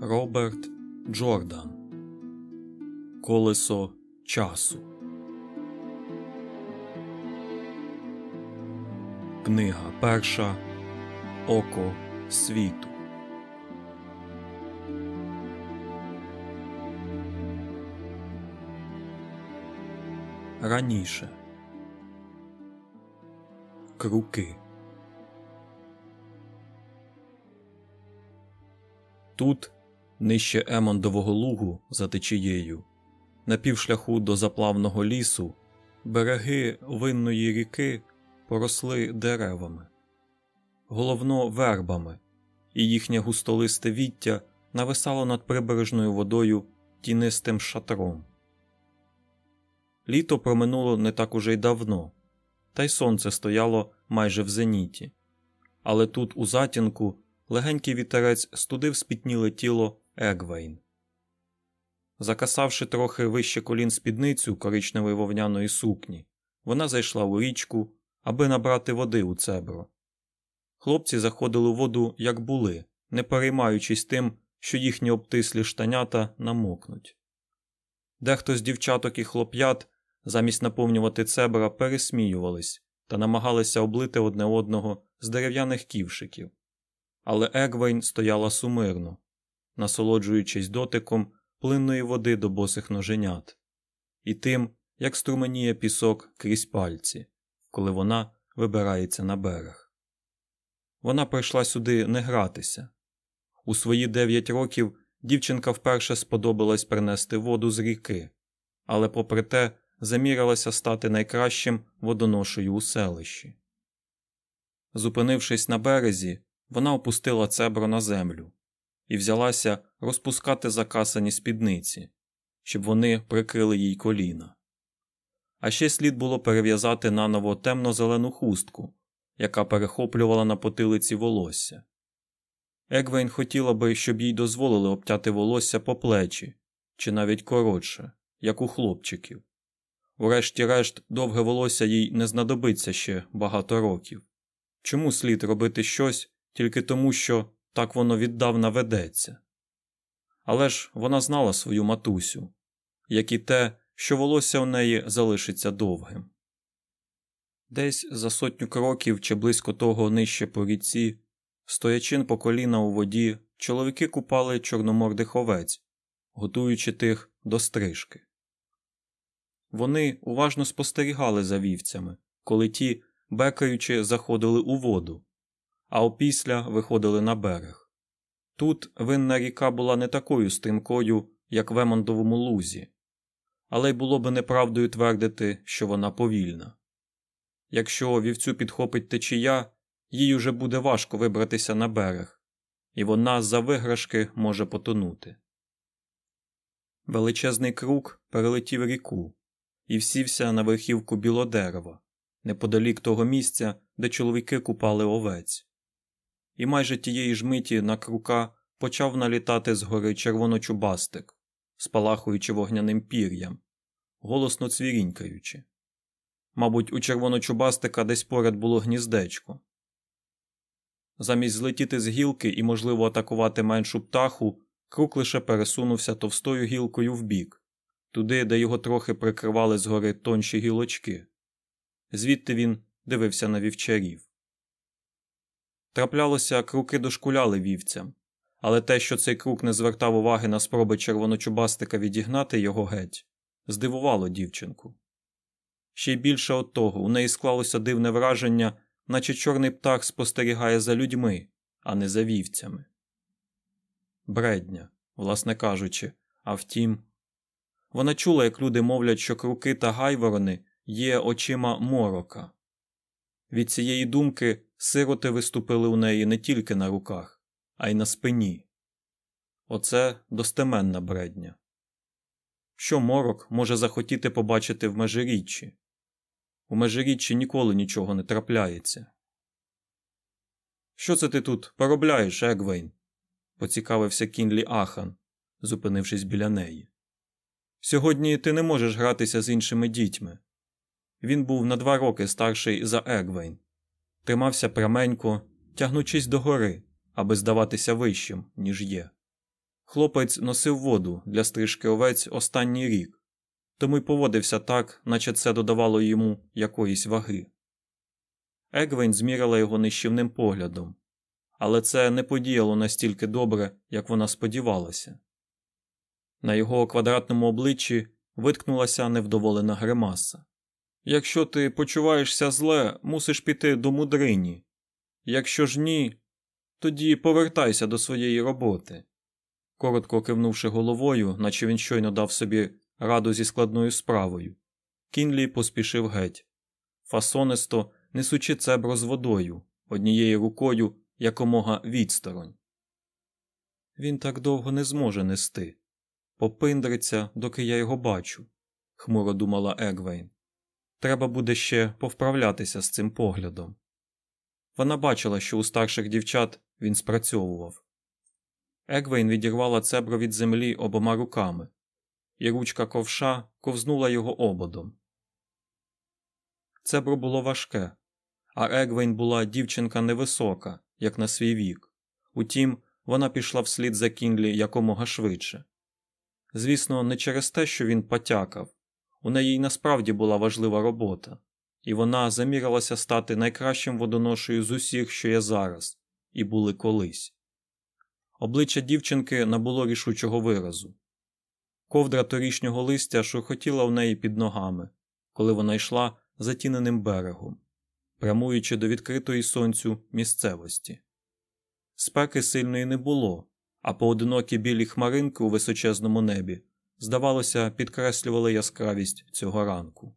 Роберт Джордан Колесо часу. Книга перша Око світу. Раніше Круки. Тут Нижче Емондового лугу за течією, на півшляху до заплавного лісу, береги винної ріки поросли деревами, головно вербами, і їхнє густолисте віття нависало над прибережною водою тінистим шатром. Літо проминуло не так уже й давно, та й сонце стояло майже в зеніті, але тут, у затінку, легенький вітерець студив спітніле тіло Егвейн. Закасавши трохи вище колін спідницю коричневої вовняної сукні, вона зайшла у річку, аби набрати води у цебро. Хлопці заходили у воду, як були, не переймаючись тим, що їхні обтислі штанята намокнуть. Дехто з дівчаток і хлоп'ят, замість наповнювати цебра, пересміювались та намагалися облити одне одного з дерев'яних ківшиків. Але Егвейн стояла сумирно, насолоджуючись дотиком плинної води до босих ноженят, і тим, як струменіє пісок крізь пальці, коли вона вибирається на берег. Вона прийшла сюди не гратися. У свої дев'ять років дівчинка вперше сподобалась принести воду з ріки, але, попри те, замірилася стати найкращим водоношею у селищі. Зупинившись на березі, вона опустила цебро на землю і взялася розпускати закасані спідниці, щоб вони прикрили їй коліна. А ще слід було перев'язати наново темно-зелену хустку, яка перехоплювала на потилиці волосся. Егвейн хотіла би, щоб їй дозволили обтяти волосся по плечі, чи навіть коротше, як у хлопчиків. Врешті-решт, довге волосся їй не знадобиться ще багато років. Чому слід робити щось тільки тому, що так воно віддавна ведеться. Але ж вона знала свою матусю, як і те, що волосся у неї залишиться довгим. Десь за сотню кроків чи близько того нижче по ріці, стоячи по коліна у воді, чоловіки купали чорномордих овець, готуючи тих до стрижки. Вони уважно спостерігали за вівцями, коли ті, бекаючи, заходили у воду, а опісля виходили на берег. Тут винна ріка була не такою стрімкою, як в Емондовому лузі, але й було би неправдою твердити, що вона повільна. Якщо вівцю підхопить течія, їй уже буде важко вибратися на берег, і вона за виграшки може потонути. Величезний круг перелетів ріку і всівся на верхівку білодерева, неподалік того місця, де чоловіки купали овець і майже тієї ж миті на крука почав налітати згори червоночубастик, спалахуючи вогняним пір'ям, голосно цвірінькаючи. Мабуть, у червоночубастика десь поряд було гніздечко. Замість злетіти з гілки і, можливо, атакувати меншу птаху, крук лише пересунувся товстою гілкою вбік, туди, де його трохи прикривали згори тонші гілочки. Звідти він дивився на вівчарів. Траплялося, круки дошкуляли вівцям, але те, що цей крук не звертав уваги на спроби червоночубастика відігнати його геть, здивувало дівчинку. Ще й більше от того, у неї склалося дивне враження, наче чорний птах спостерігає за людьми, а не за вівцями. Бредня, власне кажучи, а втім, вона чула, як люди мовлять, що круки та гайворони є очима морока. Від цієї думки сироти виступили у неї не тільки на руках, а й на спині. Оце достеменна бредня. Що морок може захотіти побачити в межиріччі? У межиріччі ніколи нічого не трапляється. Що це ти тут поробляєш, Егвейн? поцікавився Кінлі Ахан, зупинившись біля неї. Сьогодні ти не можеш гратися з іншими дітьми. Він був на два роки старший за Егвейн, тримався пряменько, тягнучись догори, аби здаватися вищим, ніж є. Хлопець носив воду для стрижки овець останній рік, тому й поводився так, наче це додавало йому якоїсь ваги. Егвейн змірила його нищівним поглядом, але це не подіяло настільки добре, як вона сподівалася. На його квадратному обличчі виткнулася невдоволена гримаса. Якщо ти почуваєшся зле, мусиш піти до мудрині. Якщо ж ні, тоді повертайся до своєї роботи. Коротко кивнувши головою, наче він щойно дав собі раду зі складною справою, Кінлі поспішив геть, фасонисто несучи цебро з водою, однією рукою якомога відсторонь. Він так довго не зможе нести. Попиндриться, доки я його бачу, хмуро думала Егвейн. Треба буде ще повправлятися з цим поглядом. Вона бачила, що у старших дівчат він спрацьовував. Егвейн відірвала цебро від землі обома руками, і ручка ковша ковзнула його ободом. Цебро було важке, а Егвейн була дівчинка невисока, як на свій вік. Утім, вона пішла вслід за Кінлі якомога швидше. Звісно, не через те, що він потякав, у неї насправді була важлива робота, і вона замірилася стати найкращим водоношею з усіх, що є зараз, і були колись. Обличчя дівчинки набуло рішучого виразу. Ковдра торішнього листя шурхотіла в неї під ногами, коли вона йшла затіненим берегом, прямуючи до відкритої сонцю місцевості. Спеки сильної не було, а поодинокі білі хмаринки у височезному небі, здавалося, підкреслювали яскравість цього ранку.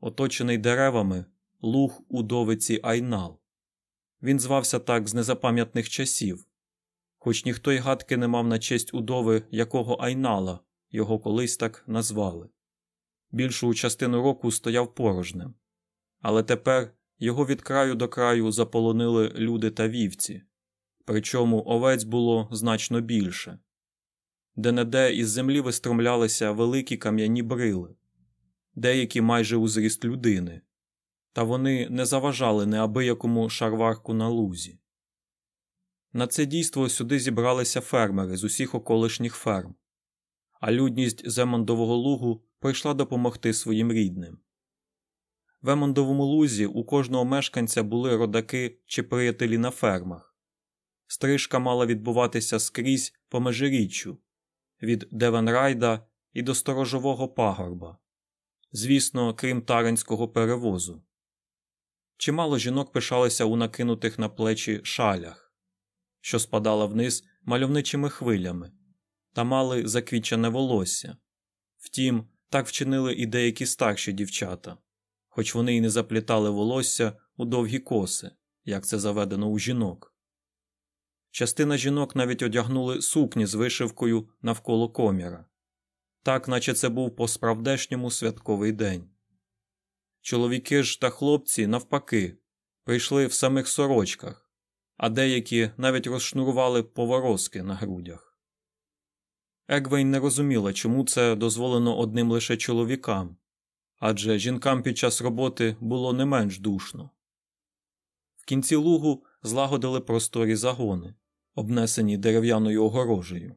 Оточений деревами луг удовиці Айнал. Він звався так з незапам'ятних часів, хоч ніхто й гадки не мав на честь удови якого Айнала його колись так назвали. Більшу частину року стояв порожнем, але тепер його від краю до краю заполонили люди та вівці, причому овець було значно більше. Де не де із землі вистромлялися великі кам'яні брили, деякі майже у зріст людини, та вони не заважали неабиякому шарварку на лузі. На це дійство сюди зібралися фермери з усіх околишніх ферм, а людність Земондового лугу прийшла допомогти своїм рідним. В Емондовому лузі у кожного мешканця були родаки чи приятелі на фермах. Стрижка мала відбуватися скрізь по межиріччю від Девенрайда і до сторожового пагорба, звісно, крім таренського перевозу. Чимало жінок пишалися у накинутих на плечі шалях, що спадала вниз мальовничими хвилями, та мали заквічене волосся. Втім, так вчинили і деякі старші дівчата, хоч вони й не заплітали волосся у довгі коси, як це заведено у жінок. Частина жінок навіть одягнули сукні з вишивкою навколо коміра, так наче це був по справдешньому святковий день. Чоловіки ж та хлопці, навпаки, прийшли в самих сорочках, а деякі навіть розшнурували поворозки на грудях. Егвейн не розуміла, чому це дозволено одним лише чоловікам, адже жінкам під час роботи було не менш душно. В кінці лугу злагодили просторі загони, обнесені дерев'яною огорожею.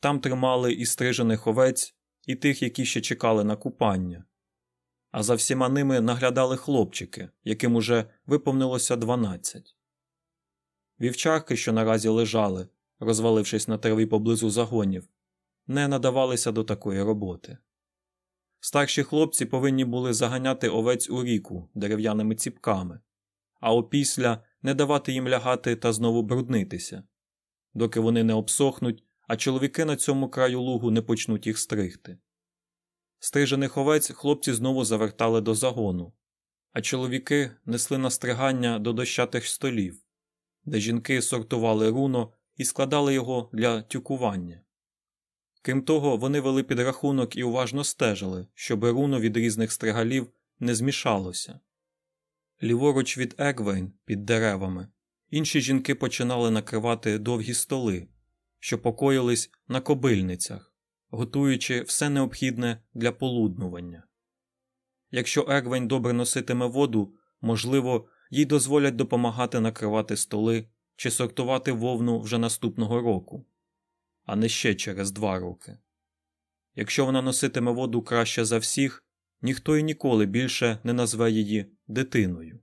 Там тримали і стрижених овець, і тих, які ще чекали на купання а за всіма ними наглядали хлопчики, яким уже виповнилося дванадцять. Вівчарки, що наразі лежали, розвалившись на траві поблизу загонів, не надавалися до такої роботи. Старші хлопці повинні були заганяти овець у ріку дерев'яними ціпками, а опісля не давати їм лягати та знову бруднитися, доки вони не обсохнуть, а чоловіки на цьому краю лугу не почнуть їх стригти. Стрижених овець хлопці знову завертали до загону, а чоловіки несли настригання до дощатих столів, де жінки сортували руно і складали його для тюкування. Крім того, вони вели підрахунок і уважно стежили, щоб руно від різних стригалів не змішалося. Ліворуч від Егвейн під деревами інші жінки починали накривати довгі столи, що покоїлись на кобильницях готуючи все необхідне для полуднування. Якщо Ервень добре носитиме воду, можливо, їй дозволять допомагати накривати столи чи сортувати вовну вже наступного року. а не ще через два роки. Якщо вона носитиме воду краще за всіх, ніхто і ніколи більше не назве її дитиною.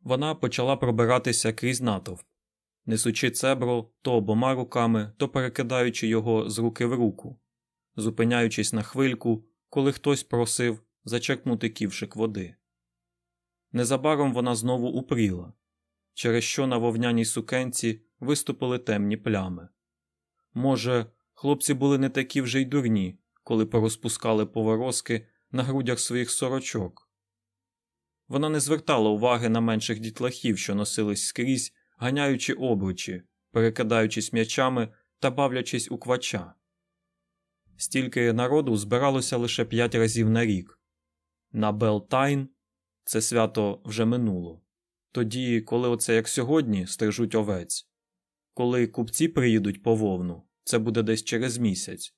Вона почала пробиратися крізь натовп, несучи цебро то обома руками, то перекидаючи його з руки в руку, зупиняючись на хвильку, коли хтось просив зачерпнути ківшик води. Незабаром вона знову упріла, через що на вовняній сукенці виступили темні плями. Може, хлопці були не такі вже й дурні, коли порозпускали поворозки на грудях своїх сорочок. Вона не звертала уваги на менших дітлахів, що носились скрізь, ганяючи обручі, перекидаючись м'ячами та бавлячись у квача. Стільки народу збиралося лише п'ять разів на рік. На Белтайн це свято вже минуло. Тоді, коли оце як сьогодні стрижуть овець, коли купці приїдуть по вовну, це буде десь через місяць,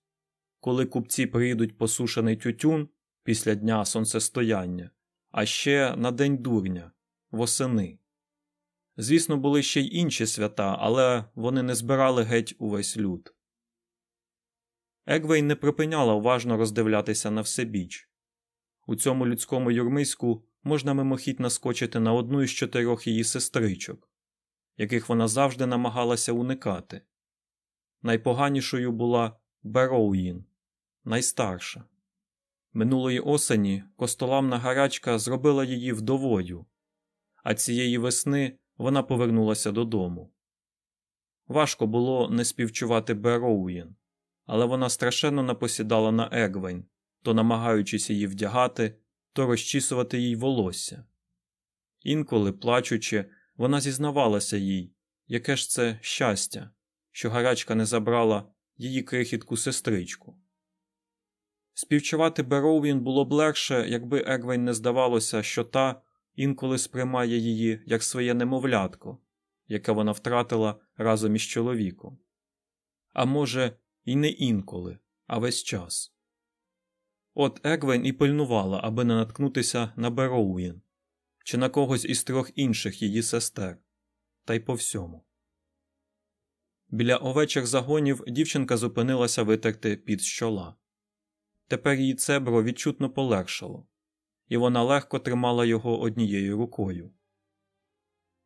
коли купці приїдуть по сушений тютюн після дня сонцестояння, а ще на День дурня, восени. Звісно, були ще й інші свята, але вони не збирали геть увесь люд. Егвей не припиняла уважно роздивлятися на всебіч. У цьому людському юрмиську можна мимохідь наскочити на одну із чотирьох її сестричок, яких вона завжди намагалася уникати. Найпоганішою була Бероуїн, найстарша. Минулої осені костоламна гарячка зробила її вдовою, а цієї весни вона повернулася додому. Важко було не співчувати Бероуїн, але вона страшенно напосідала на Егвень, то намагаючись її вдягати, то розчісувати їй волосся. Інколи, плачучи, вона зізнавалася їй, яке ж це щастя, що гарячка не забрала її крихітку сестричку. Співчувати Бероуін було б легше, якби Егвень не здавалося, що та інколи сприймає її як своє немовлятко, яке вона втратила разом із чоловіком. А може, і не інколи, а весь час. От Егвен і пильнувала, аби не наткнутися на Бероуін чи на когось із трьох інших її сестер, та й по всьому. Біля овечих загонів дівчинка зупинилася витерти під з чола. Тепер її цебро відчутно полегшало, і вона легко тримала його однією рукою.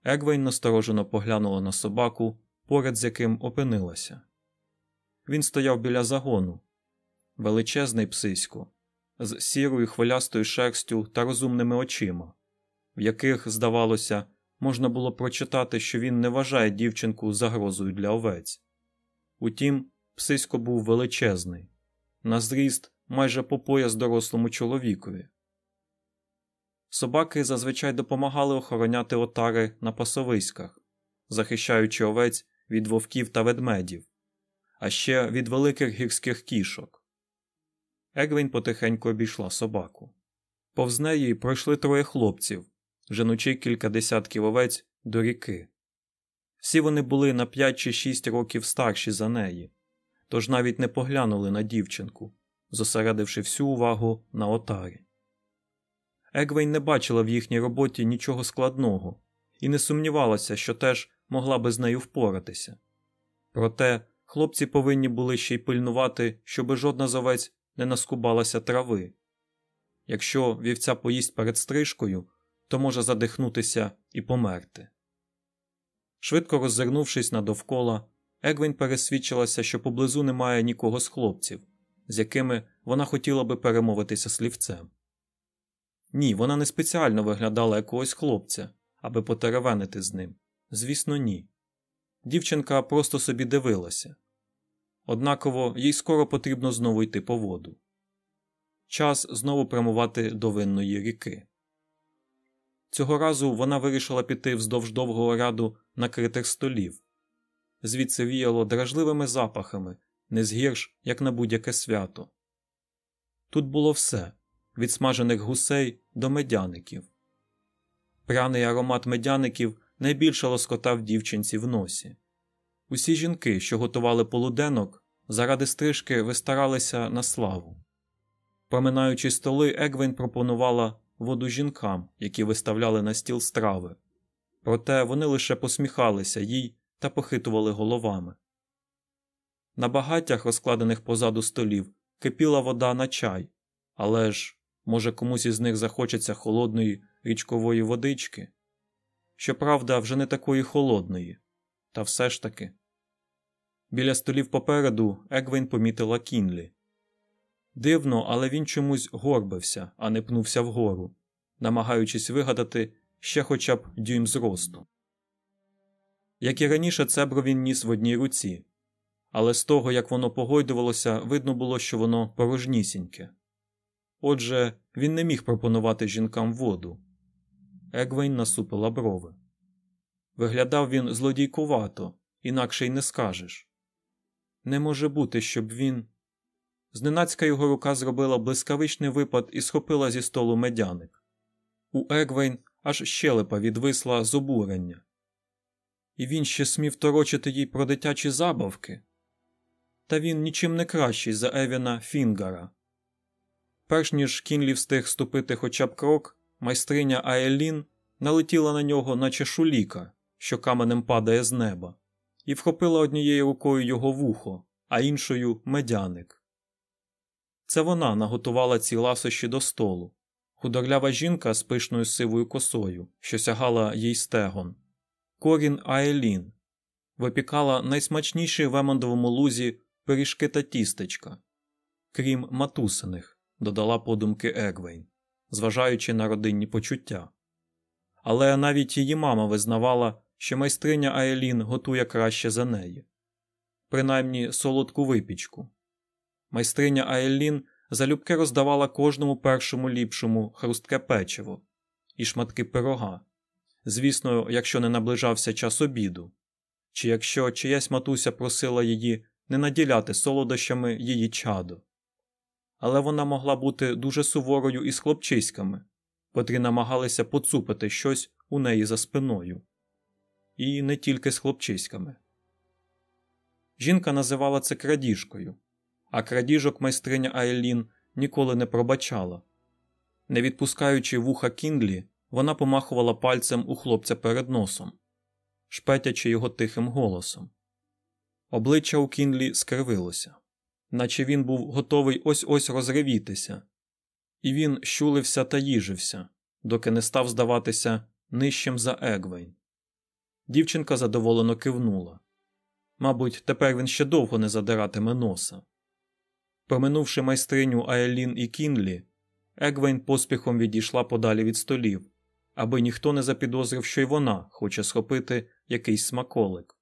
Егвейн насторожено поглянула на собаку, поряд з яким опинилася. Він стояв біля загону, величезний псисько, з сірою хвилястою шерстю та розумними очима, в яких, здавалося, можна було прочитати, що він не вважає дівчинку загрозою для овець. Утім, псисько був величезний, на зріст майже по пояс дорослому чоловікові. Собаки зазвичай допомагали охороняти отари на пасовиськах, захищаючи овець від вовків та ведмедів, а ще від великих гірських кішок. Егвін потихеньку обійшла собаку. Повз неї пройшли троє хлопців, женучи кілька десятків овець до ріки. Всі вони були на п'ять чи шість років старші за неї, тож навіть не поглянули на дівчинку, зосередивши всю увагу на отарі. Егвейн не бачила в їхній роботі нічого складного і не сумнівалася, що теж могла би з нею впоратися. Проте хлопці повинні були ще й пильнувати, щоби жодна з овець не наскубалася трави. Якщо вівця поїсть перед стрижкою, то може задихнутися і померти. Швидко роззирнувшись на довкола, Егвін пересвідчилася, що поблизу немає нікого з хлопців, з якими вона хотіла би перемовитися слівцем. Ні, вона не спеціально виглядала якогось хлопця, аби потеревенити з ним. Звісно, ні. Дівчинка просто собі дивилася. Однаково їй скоро потрібно знову йти по воду. Час знову прямувати до винної ріки. Цього разу вона вирішила піти вздовж довгого ряду накритих столів, звідси віяло дражливими запахами, не згірш, як на будь-яке свято. Тут було все від смажених гусей до медяників. Пряний аромат медяників найбільше лоскотав дівчинці в носі. Усі жінки, що готували полуденок, заради стрижки вистаралися на славу. Проминаючи столи, Егвін пропонувала воду жінкам, які виставляли на стіл страви, проте вони лише посміхалися їй та похитували головами. На багаттях, розкладених позаду столів, кипіла вода на чай, але ж, може, комусь із них захочеться холодної річкової водички. Щоправда, вже не такої холодної, та все ж таки. Біля столів попереду Егвін помітила Кінлі. Дивно, але він чомусь горбився, а не пнувся вгору, намагаючись вигадати ще хоча б дюйм зросту. Як і раніше, цебро він ніс в одній руці, але з того, як воно погойдувалося, видно було, що воно порожнісіньке. Отже, він не міг пропонувати жінкам воду. Егвейн насупила брови. Виглядав він злодійкувато, інакше й не скажеш. Не може бути, щоб він. Зненацька його рука зробила блискавичний випад і схопила зі столу медяник. У Егвейн аж щелепа відвисла з обурення. І він ще смів торочити їй про дитячі забавки. Та він нічим не кращий за Евіна Фінгара. Перш ніж Кінлі встиг ступити хоча б крок, майстриня Аелін налетіла на нього, наче шуліка, що каменем падає з неба, і вхопила однією рукою його вухо, а іншою медяник. Це вона наготувала ці ласощі до столу. Худорлява жінка з пишною сивою косою, що сягала їй стегон. Корін Аелін випікала найсмачніші в Емондовому лузі пиріжки та тістечка, крім матусиних, додала подумки Егвейн, зважаючи на родинні почуття. Але навіть її мама визнавала, що майстриня Аелін готує краще за неї, принаймні солодку випічку. Майстриня Аелін залюбки роздавала кожному першому ліпшому хрустке печиво і шматки пирога, звісно, якщо не наближався час обіду, чи якщо чиясь матуся просила її не наділяти солодощами її чадо. Але вона могла бути дуже суворою із хлопчиськами, котрі намагалися поцупити щось у неї за спиною. І не тільки з хлопчиськами. Жінка називала це крадіжкою, а крадіжок майстриня Айлін ніколи не пробачала. Не відпускаючи вуха Кіндлі, вона помахувала пальцем у хлопця перед носом, шпетячи його тихим голосом. Обличчя у Кінлі скривилося, наче він був готовий ось ось розривітися, і він щулився та їжився, доки не став здаватися нижчим за Егвейн. Дівчинка задоволено кивнула. Мабуть, тепер він ще довго не задиратиме носа. Проминувши майстриню Аелін і Кінлі, Егвейн поспіхом відійшла подалі від столів, аби ніхто не запідозрив, що й вона хоче схопити якийсь смаколик.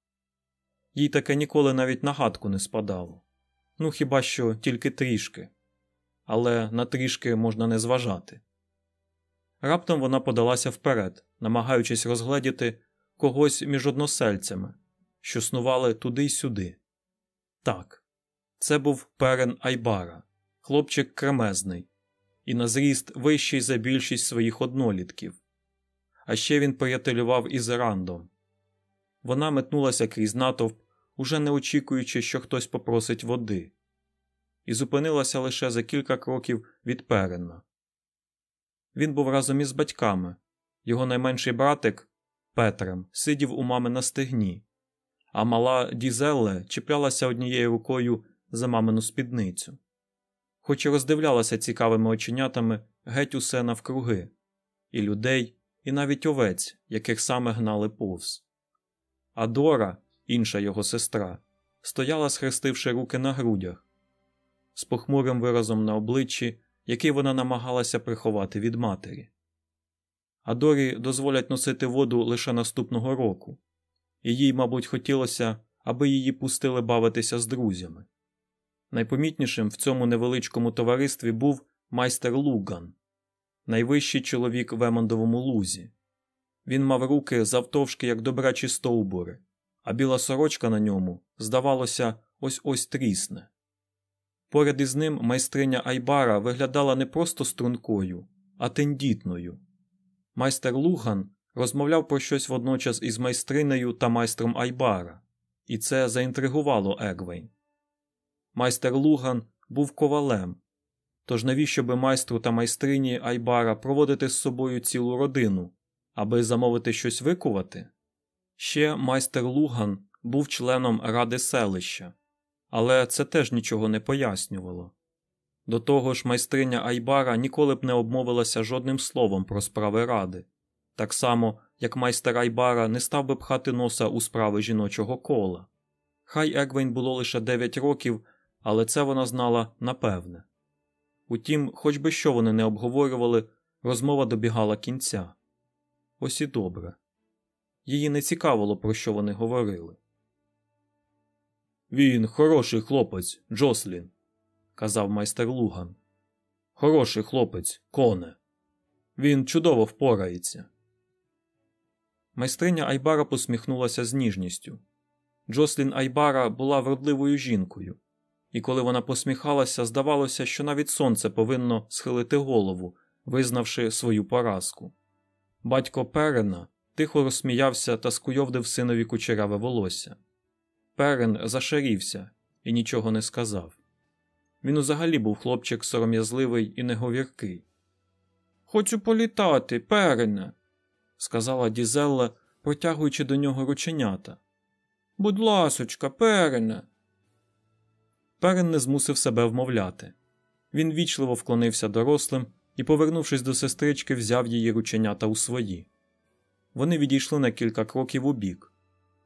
Їй таке ніколи навіть на гадку не спадало. Ну хіба що тільки трішки, але на трішки можна не зважати. Раптом вона подалася вперед, намагаючись розгледіти когось між односельцями, що снували туди й сюди. Так, це був перен Айбара, хлопчик кремезний, і на зріст вищий за більшість своїх однолітків. А ще він приятелював із Рандом. Вона метнулася крізь натовп, уже не очікуючи, що хтось попросить води, і зупинилася лише за кілька кроків від перена. Він був разом із батьками, його найменший братик Петрем сидів у мами на стегні, а мала Дізелле чіплялася однією рукою за мамину спідницю, хоч і роздивлялася цікавими оченятами геть усе навкруги, і людей, і навіть овець, яких саме гнали повз. А Дора, інша його сестра, стояла, схрестивши руки на грудях, з похмурим виразом на обличчі, який вона намагалася приховати від матері. А Дорі дозволять носити воду лише наступного року, і їй, мабуть, хотілося, аби її пустили бавитися з друзями. Найпомітнішим в цьому невеличкому товаристві був майстер Луган, найвищий чоловік в Емондовому лузі. Він мав руки завтовшки, як добрачі стовбури, а біла сорочка на ньому, здавалося, ось ось трісне. Поряд із ним майстриня Айбара виглядала не просто стрункою, а тендітною. Майстер Луган розмовляв про щось водночас із майстринею та майстром Айбара, і це заінтригувало Егвейн. Майстер Луган був ковалем, тож навіщо би майстру та майстрині Айбара проводити з собою цілу родину, аби замовити щось викувати? Ще майстер Луган був членом ради селища, але це теж нічого не пояснювало. До того ж, майстриня Айбара ніколи б не обмовилася жодним словом про справи ради, так само, як майстер Айбара не став би пхати носа у справи жіночого кола. Хай Егвейн було лише 9 років, але це вона знала напевне. Утім, хоч би що вони не обговорювали, розмова добігала кінця. Ось і добре. Її не цікавило, про що вони говорили. Він хороший хлопець, Джослін, казав майстер Луган. Хороший хлопець, коне. Він чудово впорається. Майстриня Айбара посміхнулася з ніжністю. Джослін Айбара була вродливою жінкою, і коли вона посміхалася, здавалося, що навіть сонце повинно схилити голову, визнавши свою поразку. Батько Перена тихо розсміявся та скуйовдив синові кучеряве волосся. Перен зашарівся і нічого не сказав. Він узагалі був хлопчик сором'язливий і неговіркий. Хочу політати, перене, сказала Дізелла, протягуючи до нього рученята. Будь ласочка, перене. Перен не змусив себе вмовляти. Він вічливо вклонився дорослим і, повернувшись до сестрички, взяв її рученята у свої. Вони відійшли на кілька кроків у бік,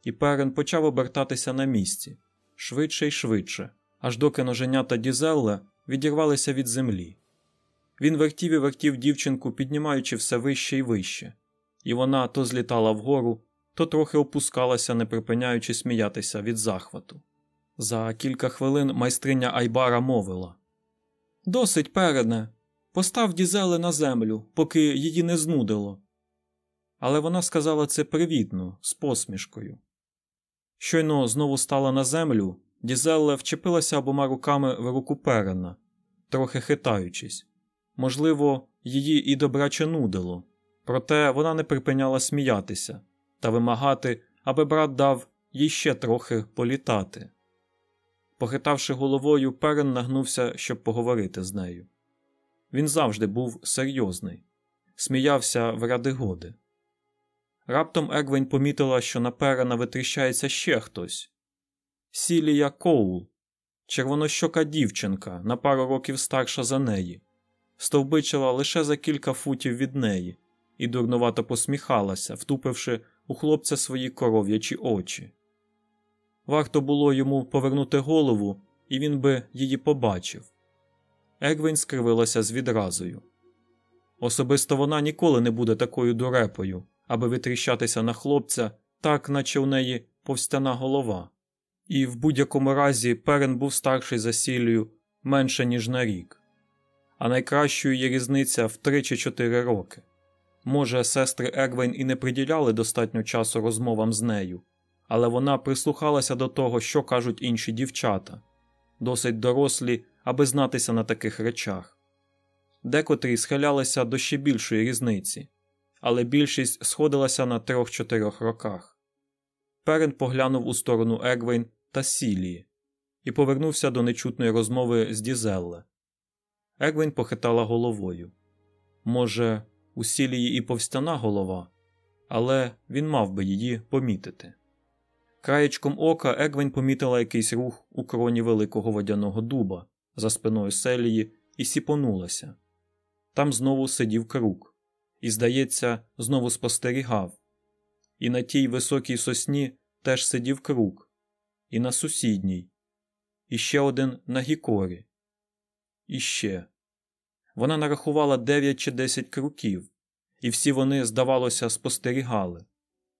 і перен почав обертатися на місці швидше й швидше, аж доки ноженята Дізелле відірвалися від землі. Він вертів і вертів дівчинку, піднімаючи все вище і вище, і вона то злітала вгору, то трохи опускалася, не припиняючи сміятися від захвату. За кілька хвилин майстриня Айбара мовила Досить передне. Постав дізели на землю, поки її не знудило. Але вона сказала це привітно, з посмішкою. Щойно знову стала на землю, Дізелле вчепилася обома руками в руку перена, трохи хитаючись. Можливо, її і добраче нудило, проте вона не припиняла сміятися та вимагати, аби брат дав їй ще трохи політати. Похитавши головою, перен нагнувся, щоб поговорити з нею. Він завжди був серйозний, сміявся в ради годи. Раптом Егвень помітила, що на перена витріщається ще хтось Сілія Коул, червонощока дівчинка, на пару років старша за неї, стовбичила лише за кілька футів від неї і дурнувато посміхалася, втупивши у хлопця свої коров'ячі очі. Варто було йому повернути голову, і він би її побачив. Егвін скривилася з відразою. Особисто вона ніколи не буде такою дурепою, аби витріщатися на хлопця, так наче у неї повстяна голова, і в будь-якому разі перен був старший за сілію менше, ніж на рік, а найкращою є різниця в три чи чотири роки. Може, сестри Егвейн і не приділяли достатньо часу розмовам з нею, але вона прислухалася до того, що кажуть інші дівчата, досить дорослі, аби знатися на таких речах. Декотрі схилялися до ще більшої різниці, але більшість сходилася на трьох-чотирьох роках. Перен поглянув у сторону Егвейн та Сілії і повернувся до нечутної розмови з Дізелле. Егвейн похитала головою. Може, у Сілії і повстяна голова, але він мав би її помітити. Краєчком ока Егвень помітила якийсь рух у кроні великого водяного дуба за спиною селії і сіпонулася. Там знову сидів крук, і, здається, знову спостерігав. І на тій високій сосні теж сидів крук, і на сусідній, і ще один на гікорі. І ще. Вона нарахувала дев'ять чи десять круків, і всі вони, здавалося, спостерігали.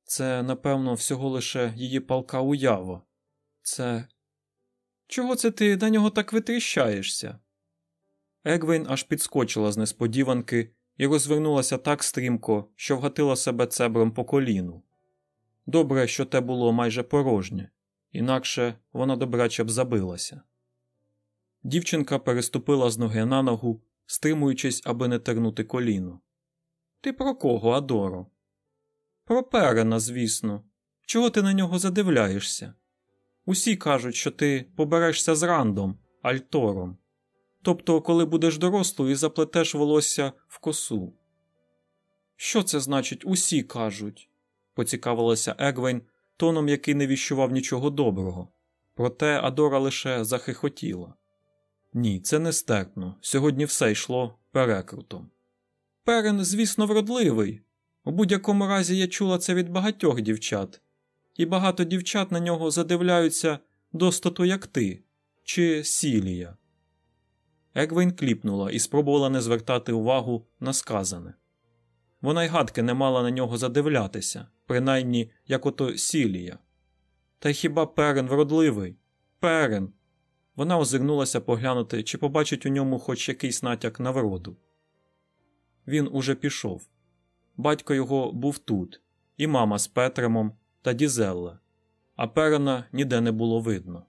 Це, напевно, всього лише її палка уява. Це. Чого це ти на нього так витріщаєшся? Егвейн аж підскочила з несподіванки і розвернулася так стрімко, що вгатила себе цебром по коліну. Добре, що те було майже порожнє, інакше вона добраче б забилася. Дівчинка переступила з ноги на ногу, стримуючись, аби не тернути коліно. Ти про кого, Адоро? Про перена, звісно. Чого ти на нього задивляєшся? Усі кажуть, що ти поберешся з рандом, альтором. Тобто, коли будеш дорослою і заплетеш волосся в косу. Що це значить, усі кажуть? поцікавилася Егвейн, тоном, який не віщував нічого доброго. Проте Адора лише захихотіла. Ні, це нестерпно. Сьогодні все йшло перекрутом. Перен, звісно, вродливий. У будь-якому разі я чула це від багатьох дівчат, і багато дівчат на нього задивляються достату, як ти, чи Сілія. Егвейн кліпнула і спробувала не звертати увагу на сказане. Вона й гадки не мала на нього задивлятися, принаймні як ото Сілія. Та й хіба перен вродливий? Перен. Вона озирнулася поглянути, чи побачить у ньому хоч якийсь натяк на вроду. Він уже пішов. Батько його був тут, і мама з Петремом та Дізелла, а перена ніде не було видно.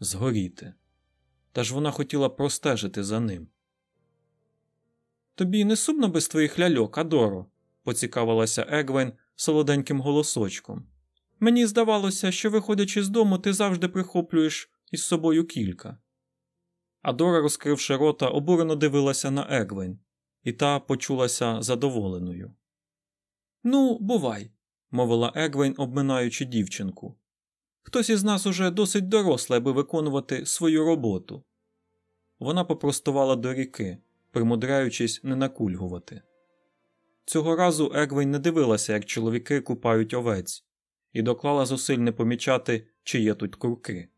Згоріти. Та ж вона хотіла простежити за ним. Тобі не сумно без твоїх ляльок, Адоро? поцікавилася Егвен солоденьким голосочком. Мені здавалося, що, виходячи з дому, ти завжди прихоплюєш із собою кілька. Адора, розкривши рота, обурено дивилася на Егвен, і та почулася задоволеною. Ну, бувай, мовила Егвейн, обминаючи дівчинку. Хтось із нас уже досить дорослий, аби виконувати свою роботу. Вона попростувала до ріки, примудряючись не накульгувати. Цього разу Егвейн не дивилася, як чоловіки купають овець, і доклала зусиль не помічати, чи є тут курки.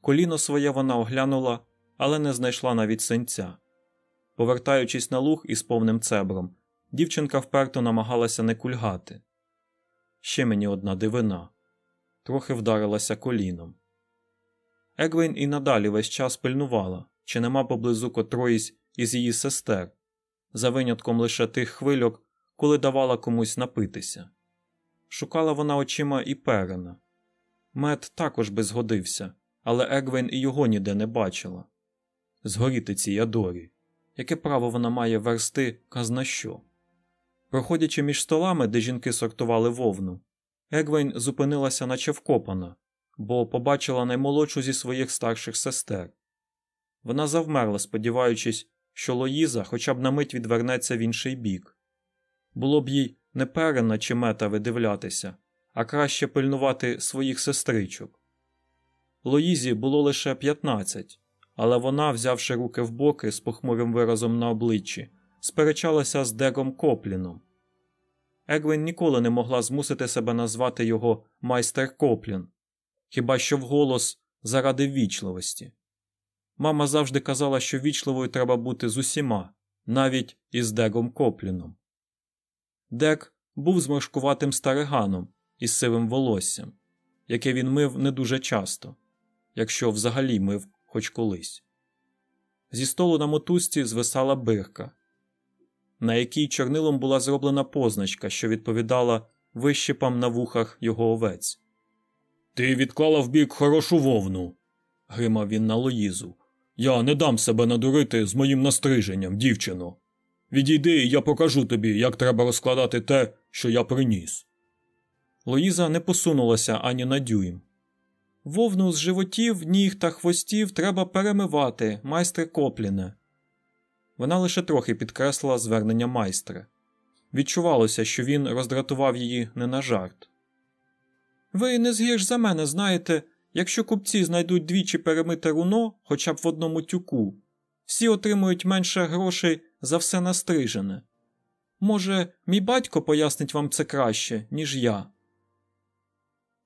Коліно своє вона оглянула, але не знайшла навіть синця. Повертаючись на луг із повним цебром, дівчинка вперто намагалася не кульгати. Ще мені одна дивина. Трохи вдарилася коліном. Егвін і надалі весь час пильнувала, чи нема поблизу котроїсь із її сестер, за винятком лише тих хвильок, коли давала комусь напитися. Шукала вона очима і перена. Мед також би згодився, але Егвін і його ніде не бачила. Згоріти цій Адорі. Яке право вона має версти казна що? Проходячи між столами, де жінки сортували вовну, Егвейн зупинилася, наче вкопана, бо побачила наймолодшу зі своїх старших сестер. Вона завмерла, сподіваючись, що Лоїза хоча б на мить відвернеться в інший бік. Було б їй не перена чи мета видивлятися, а краще пильнувати своїх сестричок. Лоїзі було лише 15, але вона, взявши руки в боки з похмурим виразом на обличчі, сперечалася з Дегом Копліном. Егвін ніколи не могла змусити себе назвати його майстер Коплін, хіба що вголос заради ввічливості. Мама завжди казала, що вічливою треба бути з усіма, навіть із Дегом Копліном. Дег був зморшкуватим стариганом із сивим волоссям, яке він мив не дуже часто, якщо взагалі мив хоч колись. Зі столу на мотузці звисала бирка, на якій чорнилом була зроблена позначка, що відповідала вищипам на вухах його овець. Ти відклала в бік хорошу вовну, гримав він на Лоїзу. Я не дам себе надурити з моїм настриженням, дівчино. Відійди, і я покажу тобі, як треба розкладати те, що я приніс. Лоїза не посунулася ані на дюйм. Вовну з животів, ніг та хвостів треба перемивати, майстре Копліне. Вона лише трохи підкреслила звернення майстра. Відчувалося, що він роздратував її не на жарт. Ви не згірш за мене знаєте, якщо купці знайдуть двічі перемите руно, хоча б в одному тюку, всі отримують менше грошей за все настрижене. Може, мій батько пояснить вам це краще, ніж я.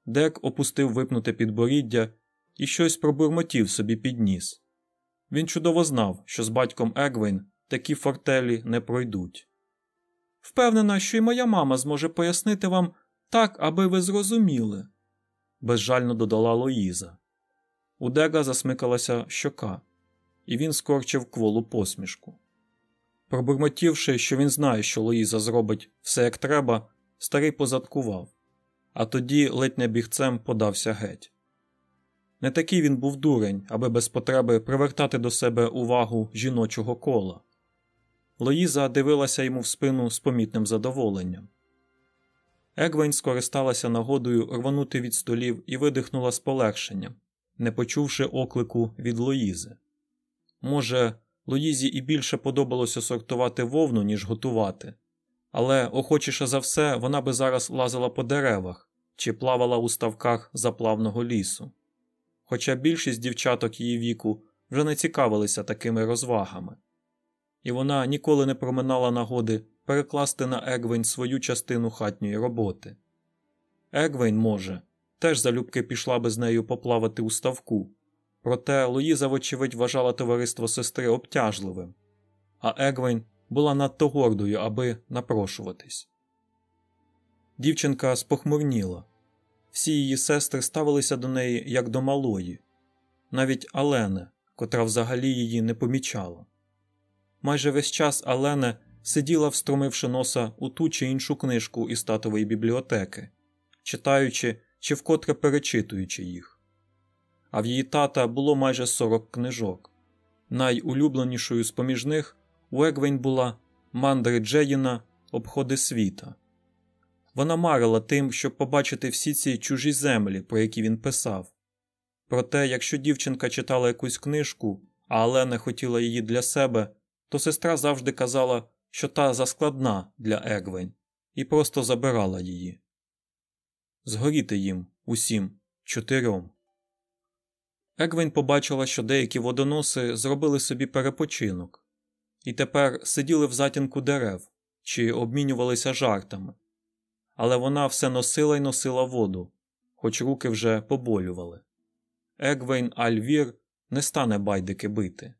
Дек опустив випнуте підборіддя і щось пробурмотів собі під ніс. Він чудово знав, що з батьком Егвін такі фортелі не пройдуть. Впевнена, що й моя мама зможе пояснити вам так, аби ви зрозуміли, безжально додала Лоїза. У Дега засмикалася щока, і він скорчив кволу посмішку. Пробурмотівши, що він знає, що Лоїза зробить все як треба, старий позадкував, а тоді ледь не бігцем подався геть. Не такий він був дурень, аби без потреби привертати до себе увагу жіночого кола. Лоїза дивилася йому в спину з помітним задоволенням. Егвень скористалася нагодою рванути від столів і видихнула з полегшенням, не почувши оклику від Лоїзи. Може, Лоїзі і більше подобалося сортувати вовну, ніж готувати, але, охочіше за все, вона би зараз лазила по деревах чи плавала у ставках заплавного лісу. Хоча більшість дівчаток її віку вже не цікавилися такими розвагами, і вона ніколи не проминала нагоди перекласти на Егвейн свою частину хатньої роботи. Егвейн, може, теж залюбки пішла би з нею поплавати у ставку, проте Луїза, вочевидь, вважала товариство сестри обтяжливим, а Егвейн була надто гордою, аби напрошуватись. Дівчинка спохмурніла. Всі її сестри ставилися до неї як до малої, навіть Алене, котра взагалі її не помічала. Майже весь час Алене сиділа, встромивши носа у ту чи іншу книжку із татової бібліотеки, читаючи чи вкотре перечитуючи їх. А в її тата було майже 40 книжок. Найулюбленішою з поміж них у Егвейн була мандри Джеїна Обходи світа. Вона марила тим, щоб побачити всі ці чужі землі, про які він писав. Проте, якщо дівчинка читала якусь книжку, а Алена хотіла її для себе, то сестра завжди казала, що та заскладна для Егвень, і просто забирала її. Згоріти їм усім чотирьом. Егвень побачила, що деякі водоноси зробили собі перепочинок, і тепер сиділи в затінку дерев чи обмінювалися жартами але вона все носила й носила воду, хоч руки вже поболювали. Егвейн Альвір не стане байдики бити,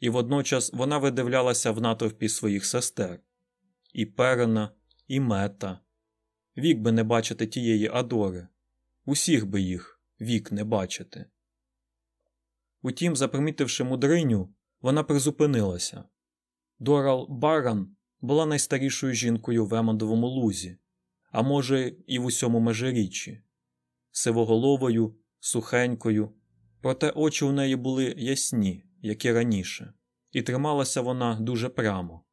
і водночас вона видивлялася в натовпі своїх сестер і Перена, і мета. Вік би не бачити тієї Адори, усіх би їх вік не бачити. Утім, запримітивши мудриню, вона призупинилася. Дорал Баран була найстарішою жінкою в Емондовому лузі, а може, і в усьому межиріччі, сивоголовою, сухенькою, проте очі у неї були ясні, як і раніше, і трималася вона дуже прямо.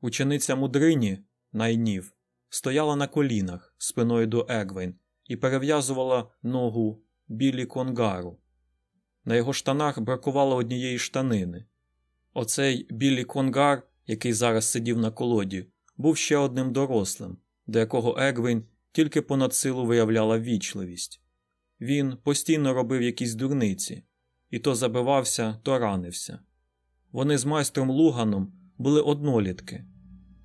Учениця мудрині, найнів, стояла на колінах спиною до Егвейн і перев'язувала ногу білі конгару. На його штанах бракувало однієї штанини. Оцей білі конгар, який зараз сидів на колоді, був ще одним дорослим, до якого Егвін тільки понад силу виявляла вічливість. Він постійно робив якісь дурниці, і то забивався, то ранився. Вони з майстром Луганом були однолітки,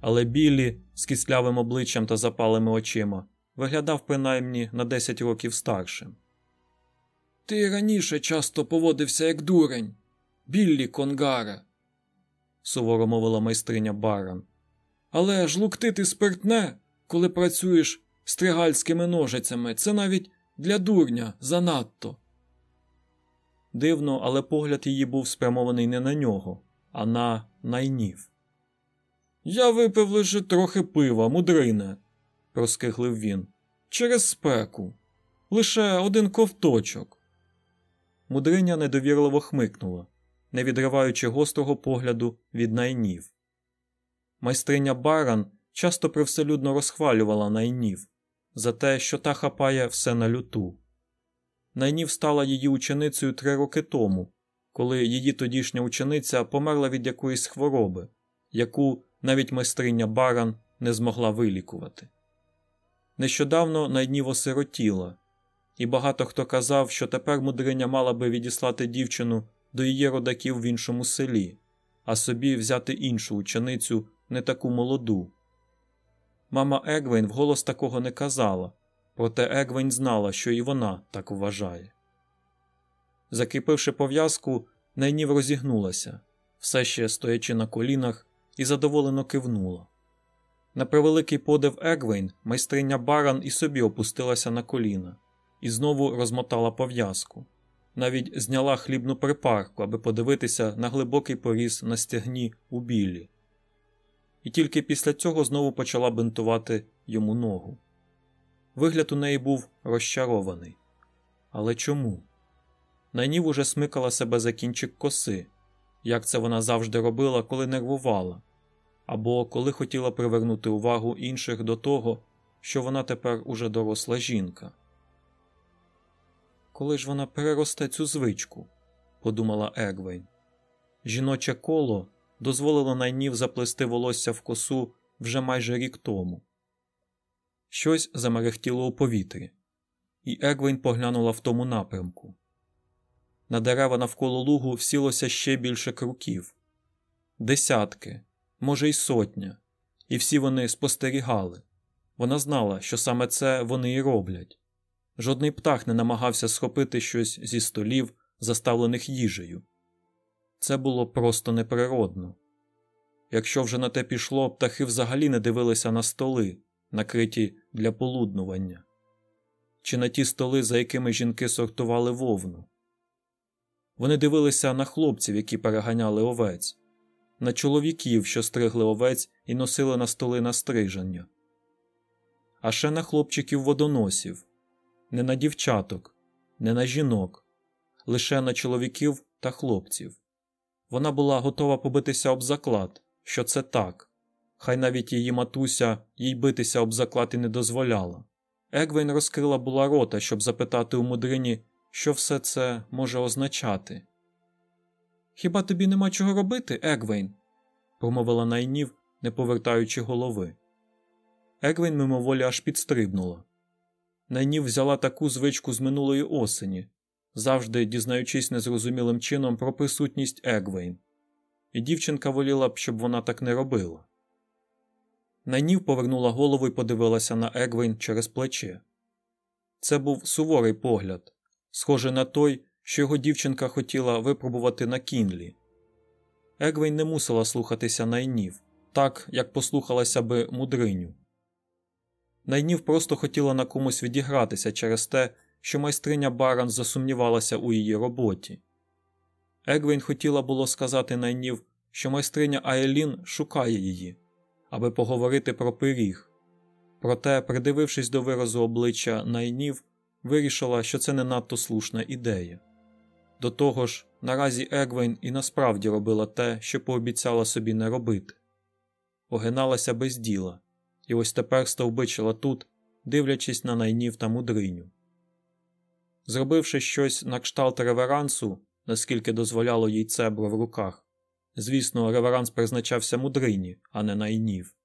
але Біллі з кислявим обличчям та запалими очима виглядав принаймні на 10 років старшим. Ти раніше часто поводився як дурень, Біллі Конгара, суворо мовила майстриня Баран. Але ж луктити спиртне коли працюєш стригальськими ножицями, це навіть для дурня занадто. Дивно, але погляд її був спрямований не на нього, а на найнів. Я випив лише трохи пива, мудрине, проскиглив він. Через спеку. Лише один ковточок. Мудриня недовірливо хмикнула, не відриваючи гострого погляду від найнів. Майстриня Баран часто привселюдно розхвалювала найнів за те, що та хапає все на люту. Найнів стала її ученицею три роки тому, коли її тодішня учениця померла від якоїсь хвороби, яку навіть майстриня Баран не змогла вилікувати. Нещодавно найнів осиротіла, і багато хто казав, що тепер мудриня мала би відіслати дівчину до її родаків в іншому селі, а собі взяти іншу ученицю не таку молоду, Мама Егвейн вголос такого не казала, проте Егвейн знала, що і вона так вважає. Закріпивши пов'язку, найнів розігнулася, все ще стоячи на колінах, і задоволено кивнула. На превеликий подив Егвейн, майстриня Баран і собі опустилася на коліна і знову розмотала пов'язку, навіть зняла хлібну припарку, аби подивитися на глибокий поріз на стегні у білі і тільки після цього знову почала бинтувати йому ногу. Вигляд у неї був розчарований. Але чому? Найнів уже смикала себе за кінчик коси, як це вона завжди робила, коли нервувала, або коли хотіла привернути увагу інших до того, що вона тепер уже доросла жінка. Коли ж вона переросте цю звичку, подумала Егвейн. Жіноче коло дозволило найнів заплести волосся в косу вже майже рік тому. Щось замерехтіло у повітрі, і Егвейн поглянула в тому напрямку. на дерева навколо лугу всілося ще більше круків. Десятки, може, й сотня, і всі вони спостерігали. Вона знала, що саме це вони і роблять. Жодний птах не намагався схопити щось зі столів, заставлених їжею. Це було просто неприродно. Якщо вже на те пішло, птахи взагалі не дивилися на столи, накриті для полуднування, чи на ті столи, за якими жінки сортували вовну. Вони дивилися на хлопців, які переганяли овець, на чоловіків, що стригли овець і носили на столи на стриження, а ще на хлопчиків водоносів, не на дівчаток, не на жінок, лише на чоловіків та хлопців. Вона була готова побитися об заклад, що це так, хай навіть її матуся їй битися об заклад і не дозволяла. Егвейн розкрила була рота, щоб запитати у мудрині, що все це може означати. Хіба тобі нема чого робити, Егвейн? промовила Найнів, не повертаючи голови. Егвейн мимоволі аж підстрибнула. Найнів взяла таку звичку з минулої осені, завжди дізнаючись незрозумілим чином про присутність Егвейн, і дівчинка воліла б, щоб вона так не робила. Найнів повернула голову і подивилася на Егвейн через плече. Це був суворий погляд, схожий на той, що його дівчинка хотіла випробувати на кінлі. Егвейн не мусила слухатися найнів, так як послухалася би мудриню. Найнів просто хотіла на комусь відігратися через те, що майстриня Баран засумнівалася у її роботі. Егвейн хотіла було сказати найнів, що майстриня Айлін шукає її, аби поговорити про пиріг. Проте, придивившись до виразу обличчя найнів, вирішила, що це не надто слушна ідея. До того ж, наразі Егвейн і насправді робила те, що пообіцяла собі не робити огиналася без діла, і ось тепер стовбичила тут, дивлячись на найнів та мудриню. Зробивши щось на кшталт реверансу, наскільки дозволяло їй цебро в руках, звісно, реверанс призначався мудрині, а не найнів.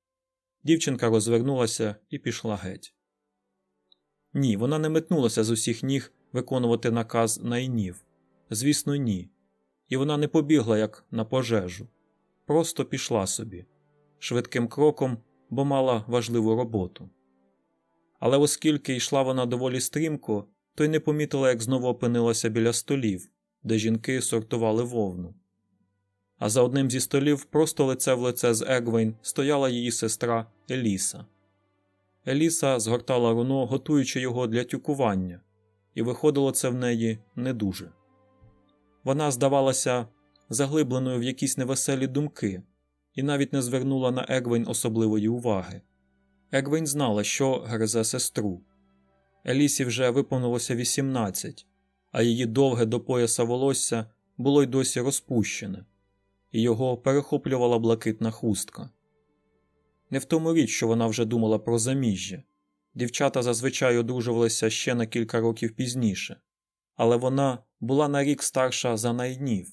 Дівчинка розвернулася і пішла геть. Ні, вона не метнулася з усіх ніг виконувати наказ найнів. Звісно, ні. І вона не побігла як на пожежу, просто пішла собі швидким кроком, бо мала важливу роботу. Але оскільки йшла вона доволі стрімко, то й не помітила, як знову опинилася біля столів, де жінки сортували вовну. А за одним зі столів, просто лице в лице з Егвейн, стояла її сестра Еліса. Еліса згортала руно, готуючи його для тюкування, і виходило це в неї не дуже. Вона здавалася заглибленою в якісь невеселі думки і навіть не звернула на Егвейн особливої уваги. Егвейн знала, що гризе сестру. Елісі вже виповнилося 18, а її довге до пояса волосся було й досі розпущене, і його перехоплювала блакитна хустка. Не в тому річ, що вона вже думала про заміжжя. Дівчата зазвичай одружувалися ще на кілька років пізніше, але вона була на рік старша за найднів.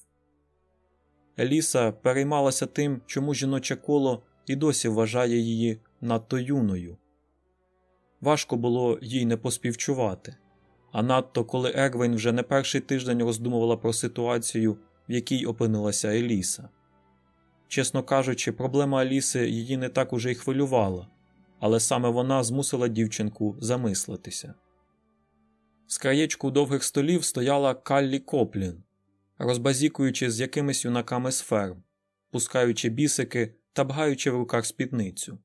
Еліса переймалася тим, чому жіноче коло і досі вважає її надто юною. Важко було їй не поспівчувати, а надто коли Ервін вже не перший тиждень роздумувала про ситуацію, в якій опинилася Еліса. Чесно кажучи, проблема Аліси її не так уже й хвилювала, але саме вона змусила дівчинку замислитися. З краєчку довгих столів стояла Каллі Коплін, розбазікуючи з якимись юнаками з ферм, пускаючи бісики та бгаючи в руках спідницю.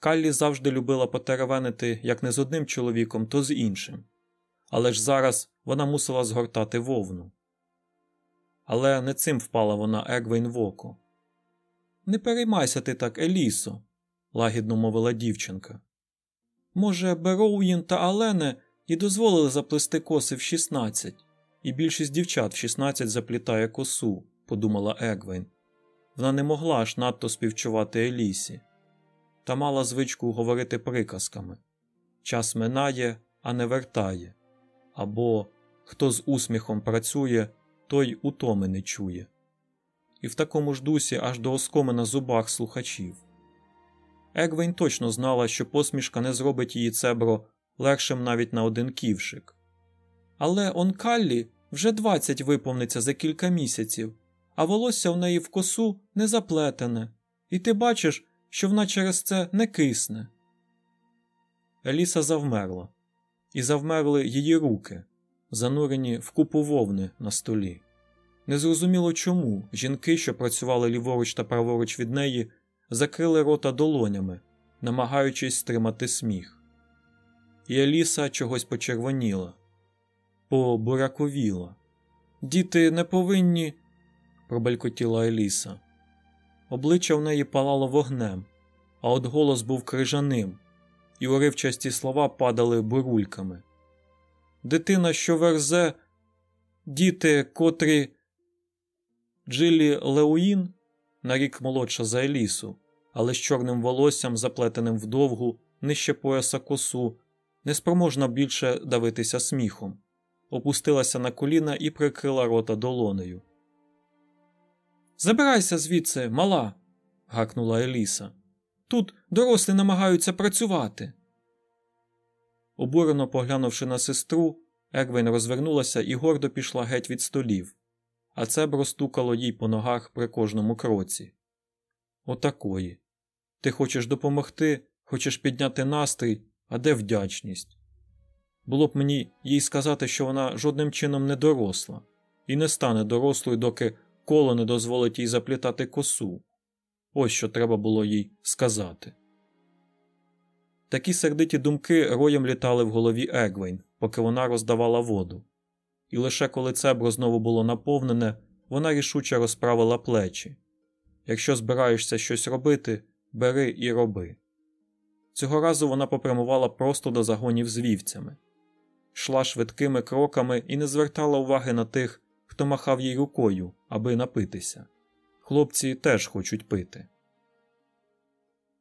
Каллі завжди любила потеревенити як не з одним чоловіком, то з іншим, але ж зараз вона мусила згортати вовну. Але не цим впала вона Егвейн в око. Не переймайся ти так, Елісо, лагідно мовила дівчинка. Може, Бероуїн та Алене і дозволили заплести коси в 16, і більшість дівчат в 16 заплітає косу, подумала Егвейн. Вона не могла аж надто співчувати Елісі, та мала звичку говорити приказками час минає, а не вертає, або хто з усміхом працює, той утоми не чує. І в такому ж дусі аж до оскоми на зубах слухачів. Егвейн точно знала, що посмішка не зробить її цебро легшим навіть на один ківшик. Але он Каллі Вже двадцять виповниться за кілька місяців, а волосся в неї в косу не заплетене, і ти бачиш, що вона через це не кисне. Еліса завмерла, і завмерли її руки, занурені в купу вовни на столі. Незрозуміло чому жінки, що працювали ліворуч та праворуч від неї, закрили рота долонями, намагаючись стримати сміх. І Еліса чогось почервоніла, побуряковіла. Діти не повинні, пробелькотіла Еліса. Обличчя в неї палало вогнем, а от голос був крижаним, і уривчасті слова падали бурульками. Дитина, що верзе, діти, котрі. Джилі Леуїн, на рік молодша за Елісу, але з чорним волоссям, заплетеним в довгу, нижче пояса косу, неспроможна більше давитися сміхом, опустилася на коліна і прикрила рота долонею. Забирайся звідси, мала. гакнула Еліса. Тут дорослі намагаються працювати. Обурено поглянувши на сестру, Егвін розвернулася і гордо пішла геть від столів, а це б розтукало їй по ногах при кожному кроці. Отакої. Ти хочеш допомогти, хочеш підняти настрій, а де вдячність? Було б мені їй сказати, що вона жодним чином не доросла, і не стане дорослою, доки коло не дозволить їй заплітати косу. Ось що треба було їй сказати. Такі сердиті думки роєм літали в голові Егвейн, поки вона роздавала воду. І лише коли цебро знову було наповнене, вона рішуче розправила плечі. Якщо збираєшся щось робити, бери і роби. Цього разу вона попрямувала просто до загонів з вівцями, йшла швидкими кроками і не звертала уваги на тих, хто махав їй рукою, аби напитися. Хлопці теж хочуть пити.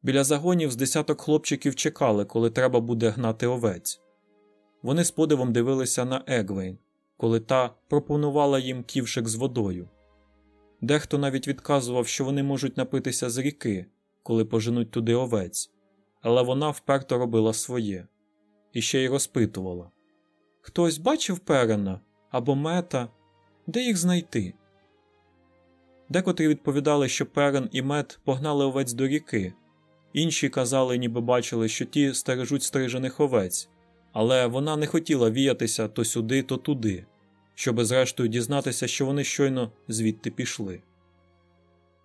Біля загонів з десяток хлопчиків чекали, коли треба буде гнати овець. Вони з подивом дивилися на Егвейн, коли та пропонувала їм ківшик з водою. Дехто навіть відказував, що вони можуть напитися з ріки, коли поженуть туди овець, але вона вперто робила своє і ще й розпитувала Хтось бачив перена або мета, де їх знайти? Декотрі відповідали, що перен і мед погнали овець до ріки, інші казали, ніби бачили, що ті стережуть стрижених овець, але вона не хотіла віятися то сюди, то туди, щоби зрештою дізнатися, що вони щойно звідти пішли.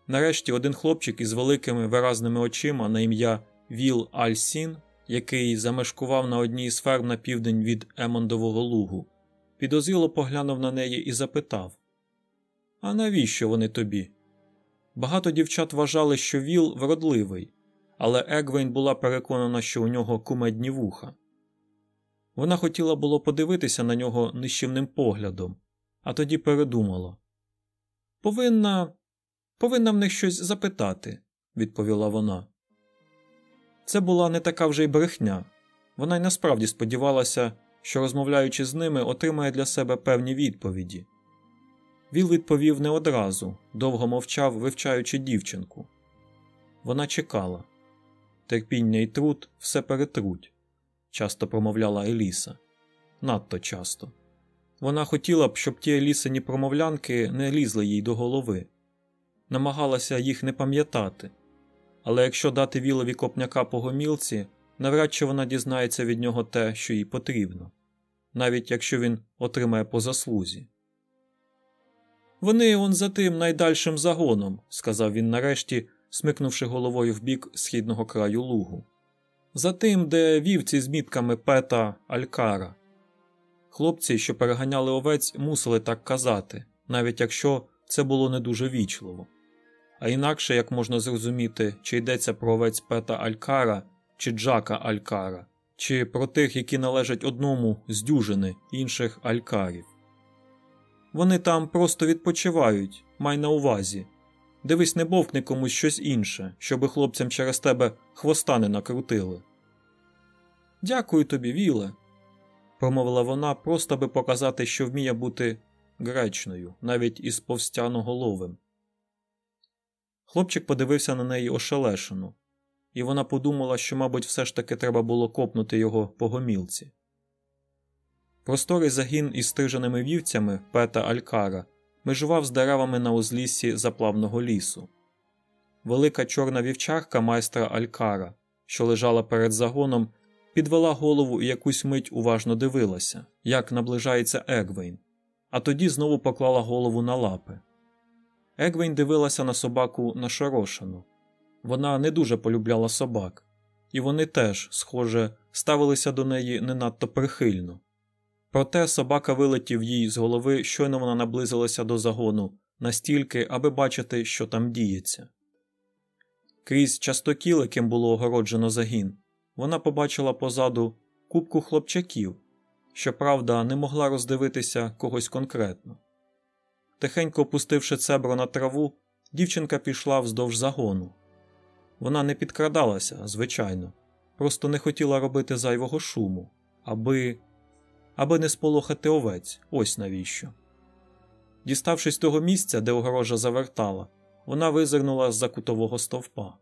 Нарешті один хлопчик із великими виразними очима на ім'я Віл Альсін, який замешкував на одній з ферм на південь від Емондового лугу, підозріло поглянув на неї і запитав А навіщо вони тобі? Багато дівчат вважали, що Віл вродливий, але Егвейн була переконана, що у нього кумедні вуха. Вона хотіла було подивитися на нього нищівним поглядом, а тоді передумала. Повинна повинна в них щось запитати, відповіла вона. Це була не така вже й брехня. Вона й насправді сподівалася, що, розмовляючи з ними, отримає для себе певні відповіді. Віл відповів не одразу, довго мовчав, вивчаючи дівчинку. Вона чекала. Терпіння і труд все перетруть, часто промовляла Еліса. Надто часто. Вона хотіла б, щоб ті Елісині промовлянки не лізли їй до голови, намагалася їх не пам'ятати, але якщо дати Вілові копняка по гомілці, навряд чи вона дізнається від нього те, що їй потрібно, навіть якщо він отримає по заслузі. Вони он за тим найдальшим загоном, сказав він нарешті, смикнувши головою в бік східного краю лугу. За тим, де вівці з мітками пета Алькара. Хлопці, що переганяли овець, мусили так казати, навіть якщо це було не дуже вічливо. А інакше як можна зрозуміти, чи йдеться про овець пета Алькара чи Джака Алькара, чи про тих, які належать одному з дюжини інших алькарів. Вони там просто відпочивають, май на увазі. Дивись, не бовкни комусь щось інше, щоби хлопцям через тебе хвоста не накрутили. Дякую тобі, Віле, промовила вона, просто аби показати, що вміє бути гречною, навіть із повстяноголовим. Хлопчик подивився на неї ошелешено, і вона подумала, що, мабуть, все ж таки треба було копнути його по гомілці. Просторий загін із стриженими вівцями пета Алькара межував з деревами на узліссі заплавного лісу. Велика чорна вівчарка майстра Алькара, що лежала перед загоном, підвела голову і якусь мить уважно дивилася, як наближається Егвейн, а тоді знову поклала голову на лапи. Егвейн дивилася на собаку нашорошену. Вона не дуже полюбляла собак, і вони теж, схоже, ставилися до неї не надто прихильно. Проте собака вилетів їй з голови, щойно вона наблизилася до загону настільки, аби бачити, що там діється. Крізь частокіл, яким було огороджено загін, вона побачила позаду кубку хлопчаків, щоправда, не могла роздивитися когось конкретно. Тихенько опустивши цебро на траву, дівчинка пішла вздовж загону. Вона не підкрадалася, звичайно, просто не хотіла робити зайвого шуму, аби аби не сполохати овець, ось навіщо. Діставшись того місця, де огорожа завертала, вона визирнула з за кутового стовпа.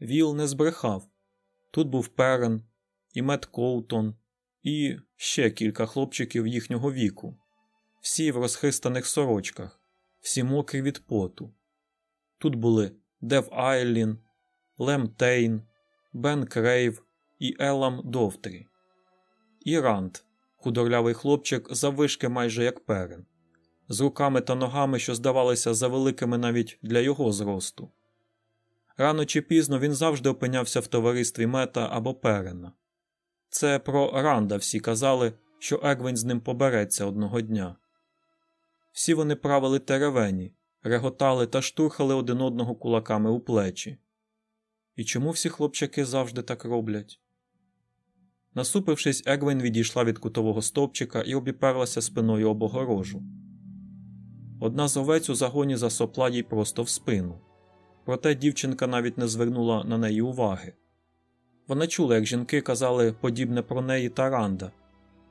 Віл не збрехав. Тут був перен, і Мет Коутон, і ще кілька хлопчиків їхнього віку, всі в розхристаних сорочках, всі мокрі від поту. Тут були Дев Айлін, Лем Тейн, Бен Крейв і Елам Довтрі. І Ранд, худорлявий хлопчик заввишки майже як Перрин, з руками та ногами, що здавалися завеликими навіть для його зросту. Рано чи пізно він завжди опинявся в товаристві Мета або Перрина. Це про Ранда всі казали, що Егвін з ним побереться одного дня. Всі вони правили теревені, реготали та штурхали один одного кулаками у плечі. І чому всі хлопчаки завжди так роблять? Насупившись, Егвін відійшла від кутового стовпчика і обіперлася спиною об огорожу. Одна з овець у загоні засопла їй просто в спину. Проте дівчинка навіть не звернула на неї уваги. Вона чула, як жінки казали подібне про неї та Ранда,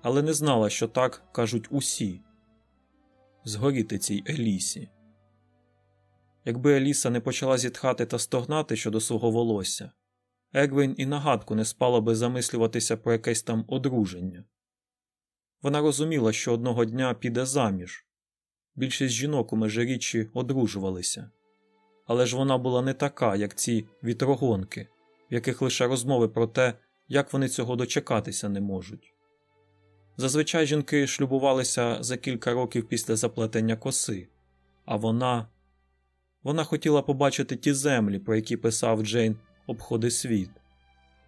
але не знала, що так кажуть усі згоріти цій Елісі. Якби Еліса не почала зітхати та стогнати щодо свого волосся, Егвін і нагадку не спало би замислюватися про якесь там одруження. Вона розуміла, що одного дня піде заміж. Більшість жінок у межиріччі одружувалися. Але ж вона була не така, як ці вітрогонки, в яких лише розмови про те, як вони цього дочекатися не можуть. Зазвичай жінки шлюбувалися за кілька років після заплетення коси, а вона Вона хотіла побачити ті землі, про які писав Джейн обходи світ,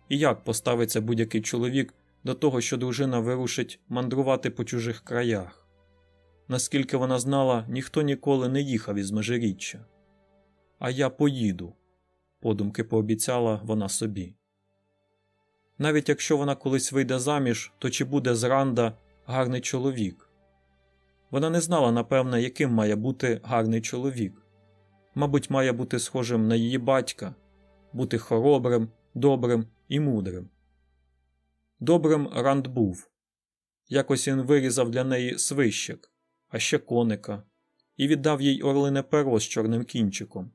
і як поставиться будь-який чоловік до того, що дружина вирушить мандрувати по чужих краях. Наскільки вона знала, ніхто ніколи не їхав із межиріччя. А я поїду, подумки пообіцяла вона собі. Навіть якщо вона колись вийде заміж, то чи буде з Ранда гарний чоловік? Вона не знала, напевне, яким має бути гарний чоловік. Мабуть, має бути схожим на її батька, бути хоробрим, добрим і мудрим. Добрим Ранд був. Якось він вирізав для неї свищик, а ще коника, і віддав їй орлине перо з чорним кінчиком,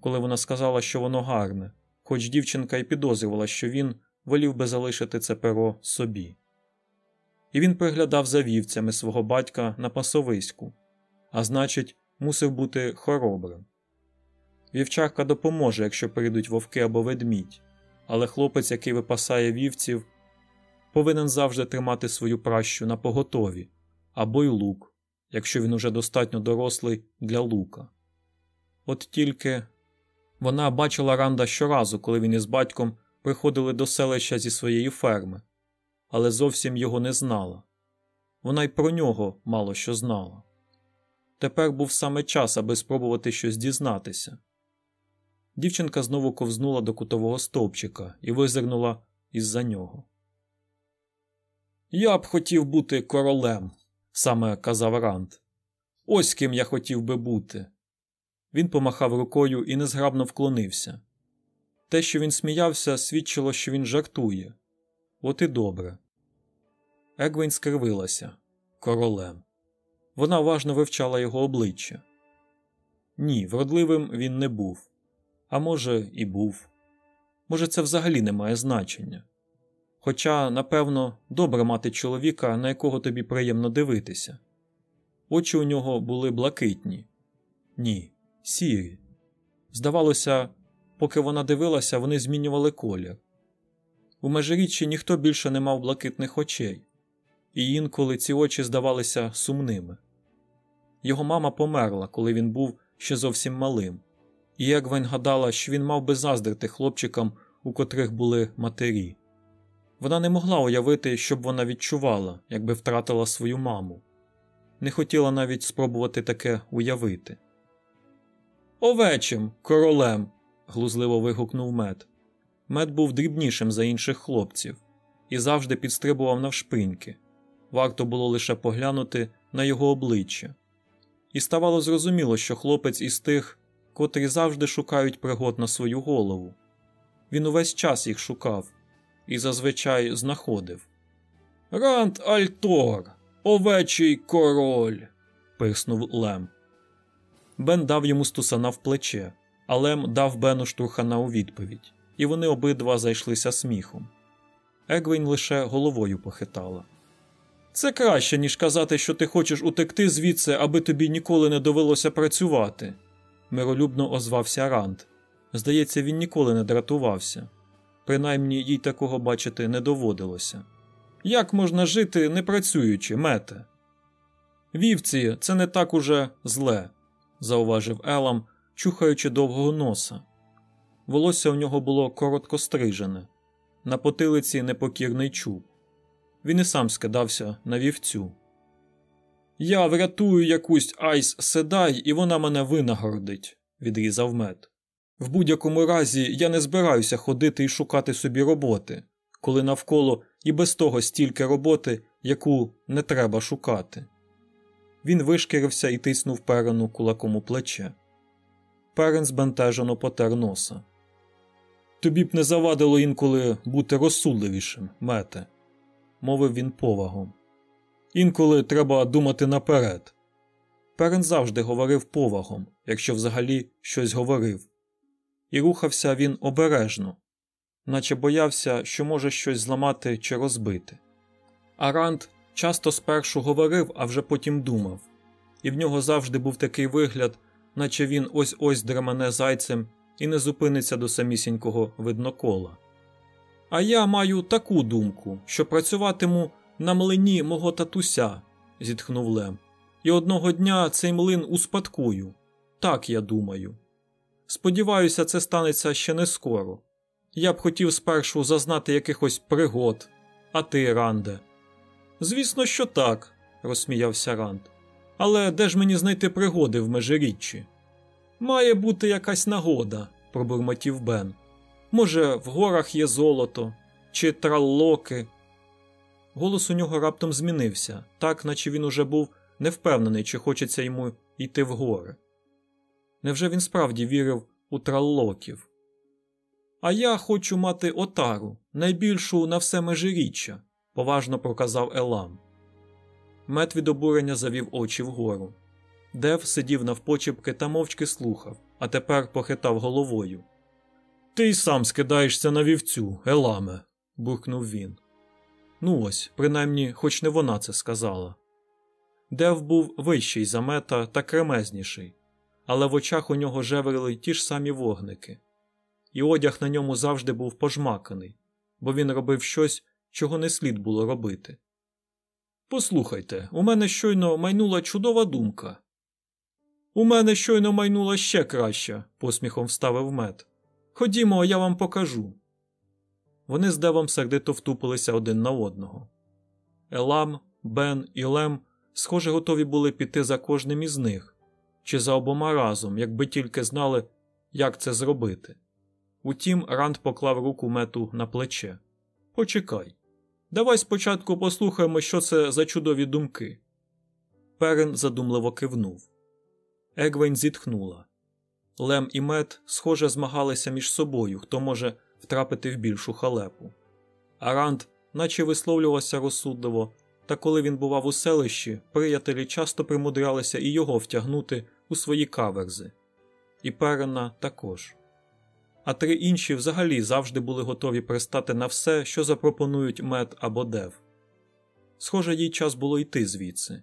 коли вона сказала, що воно гарне, хоч дівчинка й підозрювала, що він волів би залишити це перо собі. І він приглядав за вівцями свого батька на пасовиську, а значить, мусив бути хоробрим. Вівчарка допоможе, якщо прийдуть вовки або ведмідь, але хлопець, який випасає вівців, повинен завжди тримати свою пращу на поготові або й лук, якщо він уже достатньо дорослий для лука. От тільки вона бачила Ранда щоразу, коли він із батьком приходили до селища зі своєї ферми, але зовсім його не знала. Вона й про нього мало що знала. Тепер був саме час, аби спробувати щось дізнатися. Дівчинка знову ковзнула до кутового стовпчика і визирнула із за нього. Я б хотів бути королем, саме казав Ранд. Ось ким я хотів би бути. Він помахав рукою і незграбно вклонився. Те, що він сміявся, свідчило, що він жартує. От і добре. Егвін скривилася королем. Вона уважно вивчала його обличчя. Ні, вродливим він не був. А може, і був. Може, це взагалі не має значення. Хоча, напевно, добре мати чоловіка, на якого тобі приємно дивитися. Очі у нього були блакитні, ні, сірі. Здавалося, поки вона дивилася, вони змінювали колір. У межиріччі ніхто більше не мав блакитних очей, і інколи ці очі здавалися сумними. Його мама померла, коли він був ще зовсім малим, і Егвень гадала, що він мав би заздрити хлопчикам, у котрих були матері. Вона не могла уявити, що б вона відчувала, якби втратила свою маму. Не хотіла навіть спробувати таке уявити. Овечим, королем. глузливо вигукнув мед. Мед був дрібнішим за інших хлопців і завжди підстрибував навшпиньки. Варто було лише поглянути на його обличчя. І ставало зрозуміло, що хлопець із тих, котрі завжди шукають пригод на свою голову. Він увесь час їх шукав і зазвичай знаходив. Рант Альтор, овечий король. пирснув Лем. Бен дав йому стусана в плече, а Лем дав Бену штурхана у відповідь, і вони обидва зайшлися сміхом. Егвін лише головою похитала. Це краще, ніж казати, що ти хочеш утекти звідси, аби тобі ніколи не довелося працювати, миролюбно озвався Ранд. Здається, він ніколи не дратувався. Принаймні їй такого бачити не доводилося. Як можна жити, не працюючи, мете? Вівці, це не так уже зле, зауважив Елам, чухаючи довгого носа. Волосся у нього було коротко стрижене, на потилиці непокірний чуб. Він і сам скидався на вівцю. Я врятую якусь Айз Седай, і вона мене винагородить, відрізав Мет. В будь-якому разі я не збираюся ходити і шукати собі роботи, коли навколо і без того стільки роботи, яку не треба шукати. Він вишкірився і тицнув Перрину кулаком у плече. Перен збентежено потер носа. Тобі б не завадило інколи бути розсудливішим, мете, мовив він повагом. Інколи треба думати наперед. Перен завжди говорив повагом, якщо взагалі щось говорив і рухався він обережно, наче боявся, що може щось зламати чи розбити. Арант часто спершу говорив, а вже потім думав, і в нього завжди був такий вигляд, наче він ось ось дремане зайцем і не зупиниться до самісінького виднокола. А я маю таку думку, що працюватиму на млині мого татуся, зітхнув Лем, і одного дня цей млин успадкую. Так я думаю. Сподіваюся, це станеться ще не скоро. Я б хотів спершу зазнати якихось пригод, а ти, Ранде. Звісно, що так, розсміявся Ранд. Але де ж мені знайти пригоди в межиріччі? Має бути якась нагода, пробурмотів Бен. Може, в горах є золото чи траллоки. Голос у нього раптом змінився, так наче він уже був невпевнений, чи хочеться йому йти в гори. Невже він справді вірив у траллоків? А я хочу мати отару, найбільшу на все межиріччя, поважно проказав Елам. Мет від обурення завів очі вгору. Дев сидів навпочепки та мовчки слухав, а тепер похитав головою. Ти й сам скидаєшся на вівцю, Еламе, буркнув він. Ну ось, принаймні, хоч не вона це сказала. Дев був вищий за мета та кремезніший, але в очах у нього жеврили ті ж самі вогники, і одяг на ньому завжди був пожмаканий, бо він робив щось, чого не слід було робити. Послухайте, у мене щойно майнула чудова думка. У мене щойно майнула ще краща, посміхом вставив мед. Ходімо, я вам покажу. Вони з девом сердито втупилися один на одного. Елам, Бен і Лем, схоже, готові були піти за кожним із них, чи за обома разом, якби тільки знали, як це зробити. Утім, Ранд поклав руку мету на плече. Почекай. Давай спочатку послухаємо, що це за чудові думки. Перен задумливо кивнув. Егвень зітхнула. Лем і мед, схоже, змагалися між собою, хто може втрапити в більшу халепу. Аранд, наче висловлювався розсудливо, та коли він бував у селищі, приятелі часто примудрялися і його втягнути у свої каверзи, і Перена також. а три інші взагалі завжди були готові пристати на все, що запропонують мед або дев. Схоже, їй час було йти звідси.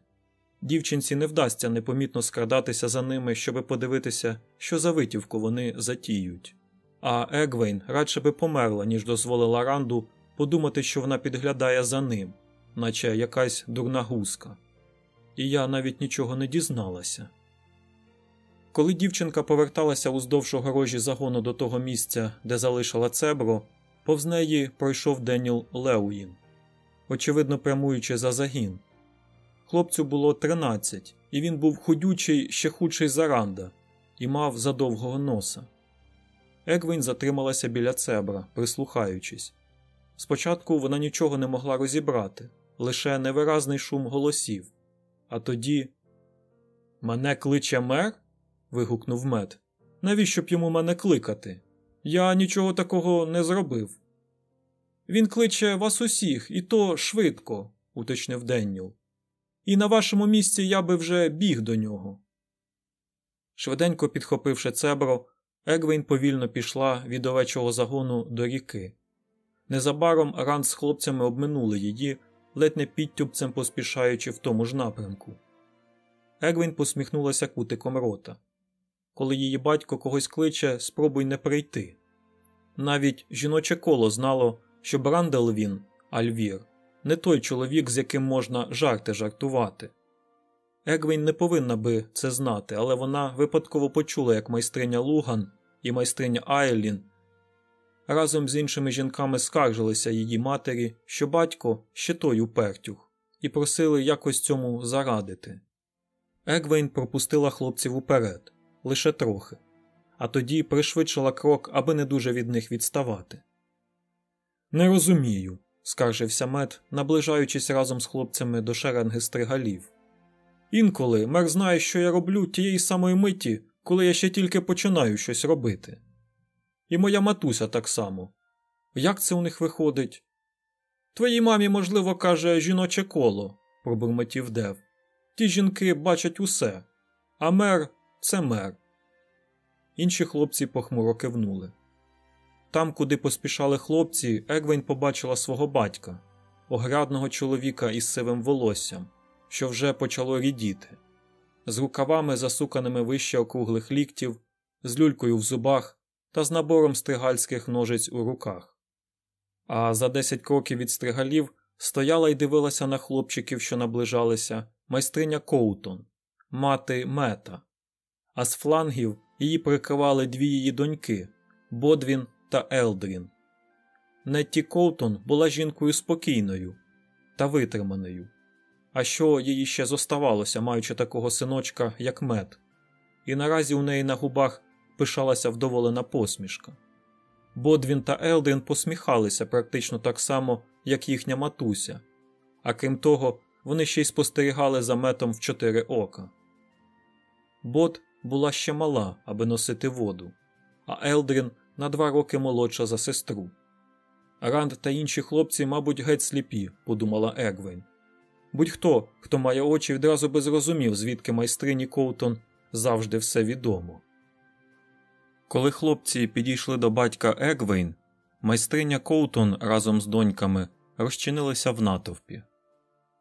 Дівчинці не вдасться непомітно скрадатися за ними, щоби подивитися, що за витівку вони затіють. А Егвейн радше би померла, ніж дозволила Ранду подумати, що вона підглядає за ним, наче якась дурна гуска. І я навіть нічого не дізналася. Коли дівчинка поверталася уздовж огорожі загону до того місця, де залишила цебро, повз неї пройшов Деніл Леуїн, очевидно прямуючи за загін. Хлопцю було 13, і він був худючий, ще худший за Ранда, і мав задовгого носа. Егвін затрималася біля цебра, прислухаючись. Спочатку вона нічого не могла розібрати, лише невиразний шум голосів. А тоді. Мене кличе мер? вигукнув мед. Навіщо б йому мене кликати? Я нічого такого не зробив. Він кличе вас усіх, і то швидко, уточнив Денніл. І на вашому місці я би вже біг до нього. Швиденько підхопивши цебро, Егвейн повільно пішла від овечого загону до ріки. Незабаром Ранд з хлопцями обминули її, ледь не підтюбцем поспішаючи в тому ж напрямку. Егвін посміхнулася кутиком рота. Коли її батько когось кличе, спробуй не прийти. Навіть жіноче коло знало, що Брандел він, Альвір, не той чоловік, з яким можна жарти жартувати. Егвін не повинна би це знати, але вона випадково почула, як майстриня Луган і майстриня Айлін разом з іншими жінками скаржилися її матері, що батько ще той упертюх, і просили якось цьому зарадити. Егвейн пропустила хлопців уперед, лише трохи, а тоді пришвидшила крок, аби не дуже від них відставати. Не розумію, скаржився мед, наближаючись разом з хлопцями до шеренги стригалів. Інколи мер знає, що я роблю тієї самої миті, коли я ще тільки починаю щось робити. І моя матуся так само. Як це у них виходить? Твоїй мамі, можливо, каже жіноче коло, пробурмотів Дев. Ті жінки бачать усе, а мер це мер. Інші хлопці похмуро кивнули. Там, куди поспішали хлопці, Егвейн побачила свого батька, огрядного чоловіка із сивим волоссям, що вже почало рідіти, з рукавами, засуканими вище округлих ліктів, з люлькою в зубах та з набором стригальських ножиць у руках. А за десять кроків від стригалів стояла і дивилася на хлопчиків, що наближалися, майстриня Коутон, мати мета, а з флангів її прикривали дві її доньки Бодвін та Елдрін. Нетті Коутон була жінкою спокійною та витриманою. А що їй ще зоставалося, маючи такого синочка, як Мет, і наразі у неї на губах пишалася вдоволена посмішка. Бодвін та Елдрін посміхалися практично так само, як їхня матуся, а крім того, вони ще й спостерігали за Метом в чотири ока. Бод була ще мала, аби носити воду, а Елдрін на два роки молодша за сестру. Ранд та інші хлопці, мабуть, геть сліпі, подумала Егвейн. Будь-хто, хто має очі, відразу би зрозумів, звідки майстрині Коутон завжди все відомо. Коли хлопці підійшли до батька Егвейн, майстриня Коутон разом з доньками розчинилися в натовпі.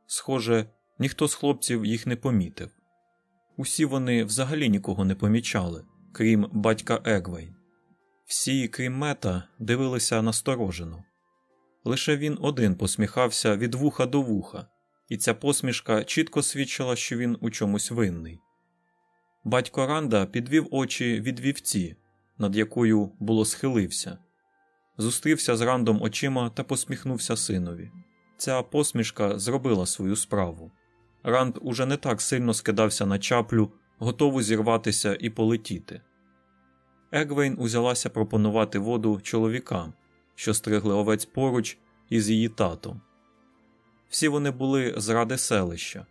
Схоже, ніхто з хлопців їх не помітив. Усі вони взагалі нікого не помічали, крім батька Егвейн. Всі, крім мета, дивилися насторожено. Лише він один посміхався від вуха до вуха, і ця посмішка чітко свідчила, що він у чомусь винний. Батько Ранда підвів очі від вівці, над якою було схилився, зустрівся з Рандом очима та посміхнувся синові. Ця посмішка зробила свою справу. Ранд уже не так сильно скидався на чаплю, готову зірватися і полетіти. Егвейн узялася пропонувати воду чоловікам, що стригли овець поруч із її татом. Всі вони були з ради селища,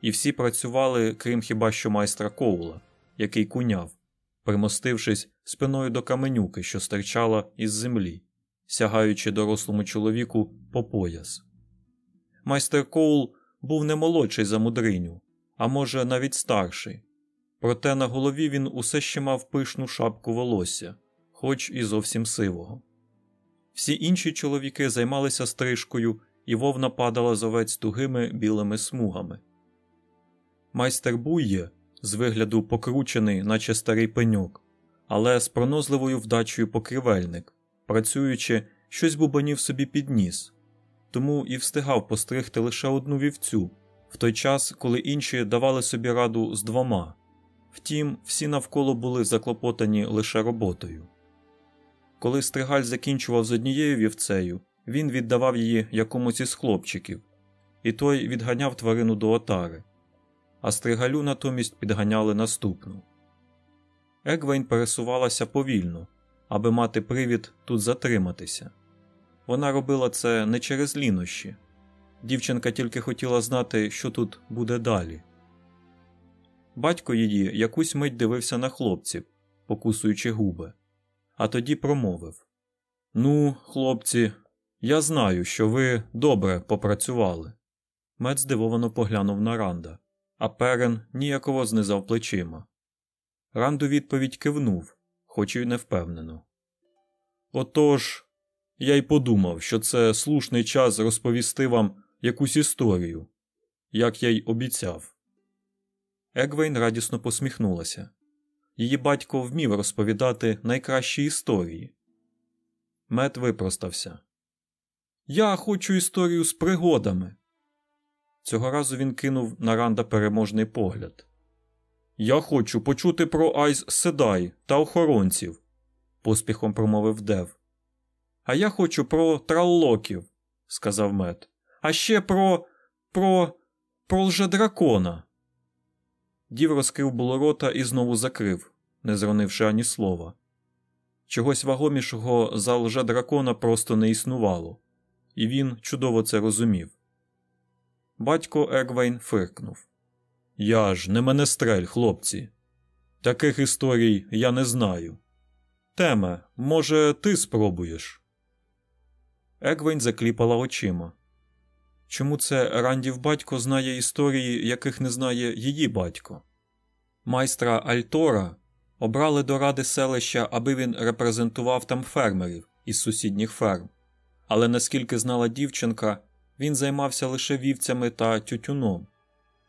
і всі працювали, крім хіба що майстра Коула, який куняв, примостившись спиною до каменюки, що стирчала із землі, сягаючи дорослому чоловіку по пояс. Майстер Коул був не молодший за мудриню, а може навіть старший. Проте на голові він усе ще мав пишну шапку волосся, хоч і зовсім сивого. Всі інші чоловіки займалися стрижкою, і вовна падала з овець тугими білими смугами. Майстер Буйє, з вигляду покручений, наче старий пеньок, але з пронозливою вдачею покривельник, працюючи, щось бубанів собі підніс, тому і встигав постригти лише одну вівцю, в той час, коли інші давали собі раду з двома. Втім, всі навколо були заклопотані лише роботою. Коли стригаль закінчував з однією вівцею, він віддавав її якомусь із хлопчиків, і той відганяв тварину до отари, а стригалю натомість підганяли наступну. Егвейн пересувалася повільно, аби мати привід тут затриматися. Вона робила це не через лінощі. Дівчинка тільки хотіла знати, що тут буде далі. Батько її якусь мить дивився на хлопців, покусуючи губи, а тоді промовив: Ну, хлопці, я знаю, що ви добре попрацювали. Мед здивовано поглянув на Ранда, а перен ніяково знизав плечима. Ранд у відповідь кивнув, хоч і не впевнено. Отож, я й подумав, що це слушний час розповісти вам якусь історію, як я й обіцяв. Егвейн радісно посміхнулася. Її батько вмів розповідати найкращі історії. Мет випростався. Я хочу історію з пригодами. Цього разу він кинув на Ранда переможний погляд. Я хочу почути про Айс Седай та охоронців, поспіхом промовив Дев. А я хочу про траллоків, сказав Мет. А ще про. про. про лжедракона. Дів розкрив було рота і знову закрив, не зронивши ані слова. Чогось вагомішого за лжедракона просто не існувало, і він чудово це розумів. Батько Егвейн фиркнув. Я ж не менестрель, хлопці. Таких історій я не знаю. Теме, може, ти спробуєш? Егвейн закліпала очима. Чому це Рандів батько знає історії, яких не знає її батько? Майстра Альтора обрали до ради селища, аби він репрезентував там фермерів із сусідніх ферм, але наскільки знала дівчинка, він займався лише вівцями та тютюном,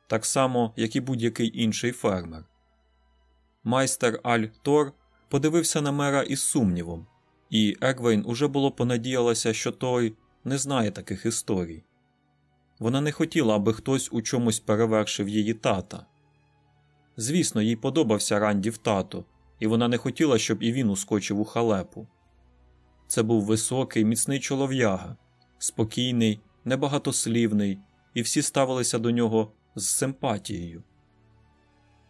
так само, як і будь-який інший фермер. Майстер Аль Тор подивився на мера із сумнівом, і Егвейн уже було понадіялася, що той не знає таких історій. Вона не хотіла, аби хтось у чомусь перевершив її тата. Звісно, їй подобався Рандів тато, і вона не хотіла, щоб і він ускочив у халепу. Це був високий, міцний чолов'яга, спокійний, небагатослівний, і всі ставилися до нього з симпатією.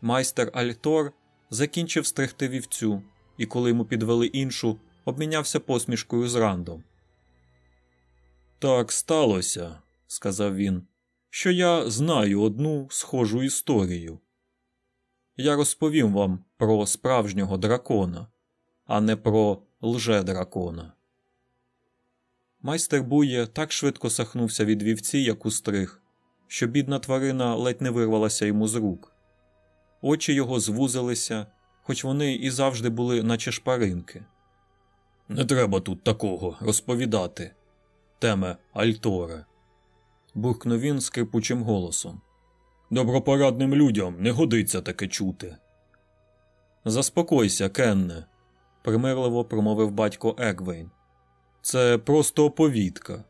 Майстер Альтор закінчив стригти вівцю, і коли йому підвели іншу, обмінявся посмішкою з Рандом. Так сталося, сказав він, що я знаю одну схожу історію. Я розповім вам про справжнього дракона, а не про лже-дракона. Майстер Бує так швидко сахнувся від вівці, як у стриг, що бідна тварина ледь не вирвалася йому з рук. Очі його звузилися, хоч вони і завжди були, наче шпаринки. Не треба тут такого розповідати, теме Альторе, буркнув він скрипучим голосом. Добропорадним людям не годиться таке чути. Заспокойся, Кенне, примирливо промовив батько Егвейн. Це просто оповідка.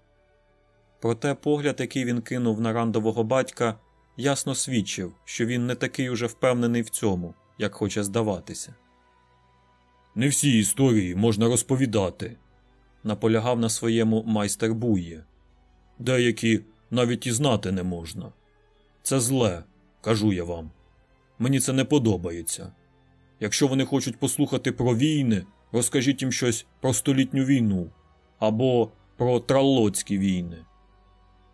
Проте погляд, який він кинув на рандового батька, ясно свідчив, що він не такий уже впевнений в цьому, як хоче здаватися. Не всі історії можна розповідати, наполягав на своєму майстер Бує. Деякі навіть і знати не можна. Це зле, кажу я вам. Мені це не подобається. Якщо вони хочуть послухати про війни, розкажіть їм щось про столітню війну або про траллоцькі війни.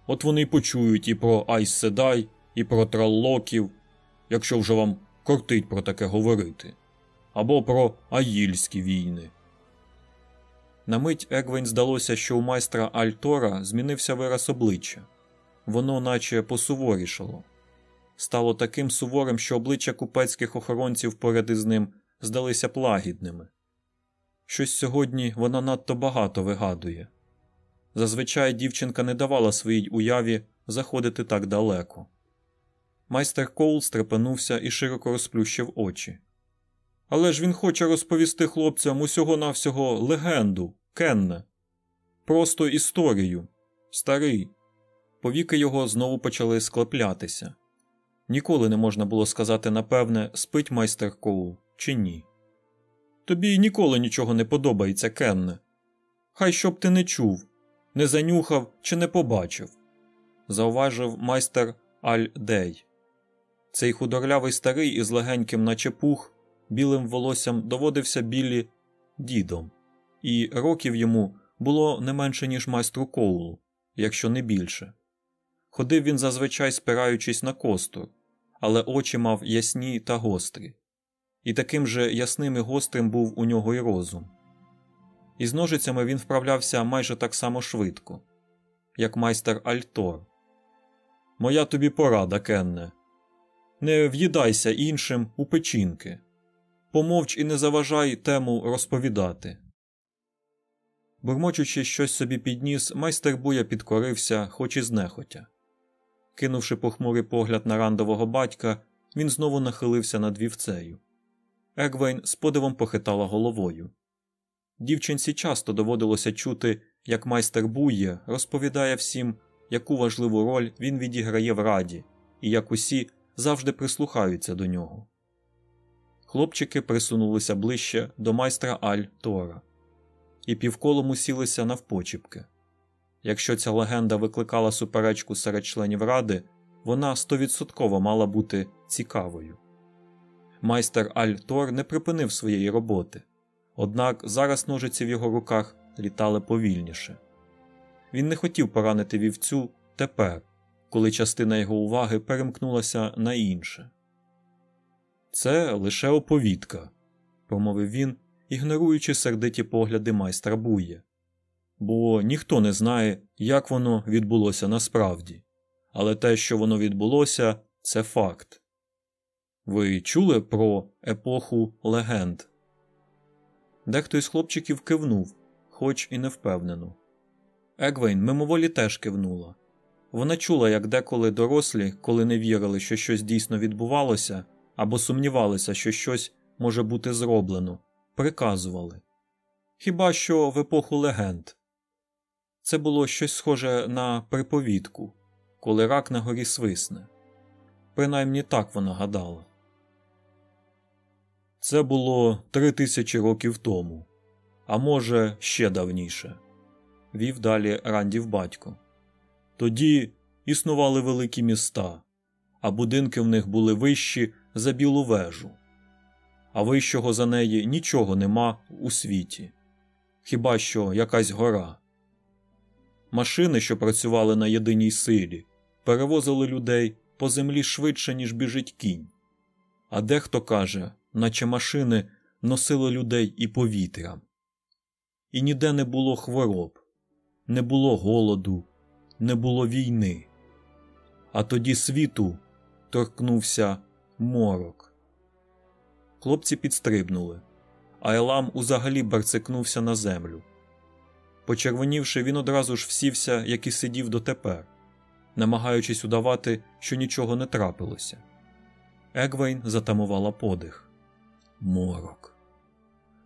От вони й почують і про Айс Седай, і про траллоків, якщо вже вам кортить про таке говорити, або про Аїльські війни. На мить Егвень здалося, що у майстра Альтора змінився вираз обличчя воно наче посуворішало. Стало таким суворим, що обличчя купецьких охоронців поряд із ним здалися плагідними. Щось сьогодні вона надто багато вигадує. Зазвичай дівчинка не давала своїй уяві заходити так далеко. Майстер Коул стрепенувся і широко розплющив очі. Але ж він хоче розповісти хлопцям усього навсього легенду, Кенне, просто історію, старий. Повіки його знову почали склеплятися. Ніколи не можна було сказати напевне, спить майстер Коул чи ні. Тобі ніколи нічого не подобається, Кенне. Хай щоб ти не чув, не занюхав чи не побачив, зауважив майстер Аль Дей. Цей худорлявий старий із легеньким, наче пух, білим волоссям доводився білі дідом, і років йому було не менше, ніж майстру Коулу, якщо не більше. Ходив він зазвичай спираючись на костур, але очі мав ясні та гострі, і таким же ясним і гострим був у нього й розум. Із ножицями він вправлявся майже так само швидко, як майстер Альтор. Моя тобі порада, Кенне. Не в'їдайся іншим у печінки. Помовч і не заважай тему розповідати. Бурмочучи щось собі підніс, майстер буя підкорився, хоч і знехотя. Кинувши похмурий погляд на рандового батька, він знову нахилився над вівцею. Егвейн з подивом похитала головою. Дівчинці часто доводилося чути, як майстер Бує розповідає всім, яку важливу роль він відіграє в раді, і як усі завжди прислухаються до нього. Хлопчики присунулися ближче до майстра Аль Тора і півколом усілися навпочіпки. Якщо ця легенда викликала суперечку серед членів ради, вона стовідсотково мала бути цікавою. Майстер Аль Тор не припинив своєї роботи, однак зараз ножиці в його руках літали повільніше. Він не хотів поранити вівцю тепер, коли частина його уваги перемкнулася на інше. Це лише оповідка, промовив він, ігноруючи сердиті погляди майстра Бує. Бо ніхто не знає, як воно відбулося насправді, але те, що воно відбулося, це факт. Ви чули про епоху легенд? Дехто із хлопчиків кивнув, хоч і не впевнено. Егвейн мимоволі теж кивнула. Вона чула, як деколи дорослі, коли не вірили, що щось дійсно відбувалося, або сумнівалися, що щось може бути зроблено, приказували. Хіба що в епоху легенд. Це було щось схоже на приповідку, коли рак на горі свисне. Принаймні так вона гадала. Це було три тисячі років тому, а може, ще давніше, вів далі Рандів батько. Тоді існували великі міста, а будинки в них були вищі за білу вежу, а вищого за неї нічого нема у світі, хіба що якась гора. Машини, що працювали на єдиній силі, перевозили людей по землі швидше, ніж біжить кінь. А дехто каже, наче машини носили людей і повітрям. І ніде не було хвороб, не було голоду, не було війни. А тоді світу торкнувся морок. Хлопці підстрибнули, а Елам узагалі барцикнувся на землю. Почервонівши, він одразу ж всівся, як і сидів дотепер, намагаючись удавати, що нічого не трапилося. Егвейн затамувала подих. Морок.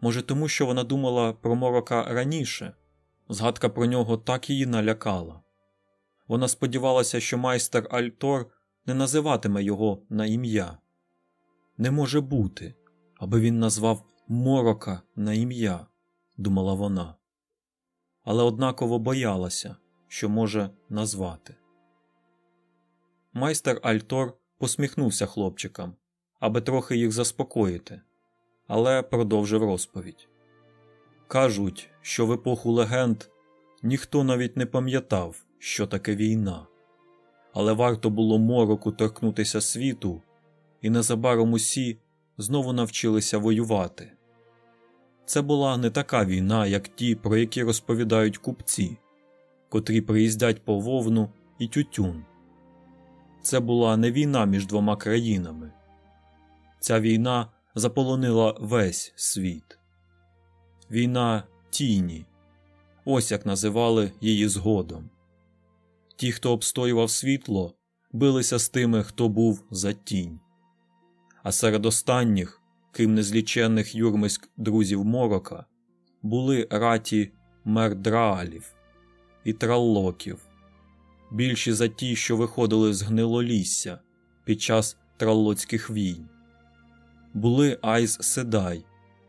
Може, тому що вона думала про морока раніше, згадка про нього так її налякала. Вона сподівалася, що майстер Альтор не називатиме його на ім'я. Не може бути, аби він назвав морока на ім'я, думала вона, але однаково боялася, що може назвати. Майстер Альтор посміхнувся хлопчикам, аби трохи їх заспокоїти, але продовжив розповідь. Кажуть, що в епоху легенд ніхто навіть не пам'ятав, що таке війна, але варто було мороку торкнутися світу, і незабаром усі знову навчилися воювати. Це була не така війна, як ті, про які розповідають купці, котрі приїздять по вовну і тютюн. Це була не війна між двома країнами. Ця війна заполонила весь світ. війна тіні. Ось як називали її згодом. Ті, хто обстоював світло, билися з тими, хто був за тінь. А серед останніх, крім незліченних юрмиськ друзів Морока, були раті мердраалів і траллоків, більші за ті, що виходили з гнилолісся під час траллоцьких війн. Були Айз Седай,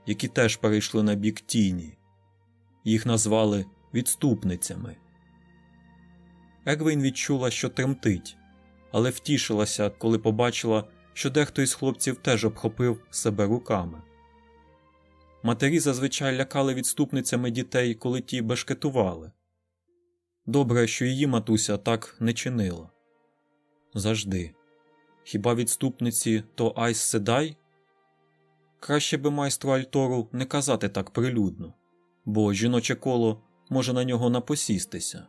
які теж перейшли на бік тіні, їх назвали відступницями. Егвейн відчула, що тремтить, але втішилася, коли побачила, що дехто із хлопців теж обхопив себе руками. Матері зазвичай лякали відступницями дітей, коли ті бешкетували. Добре, що її матуся так не чинила. Завжди. Хіба відступниці то Айс Седай? Краще би майстру Альтору не казати так прилюдно, бо жіноче коло може на нього напосістися.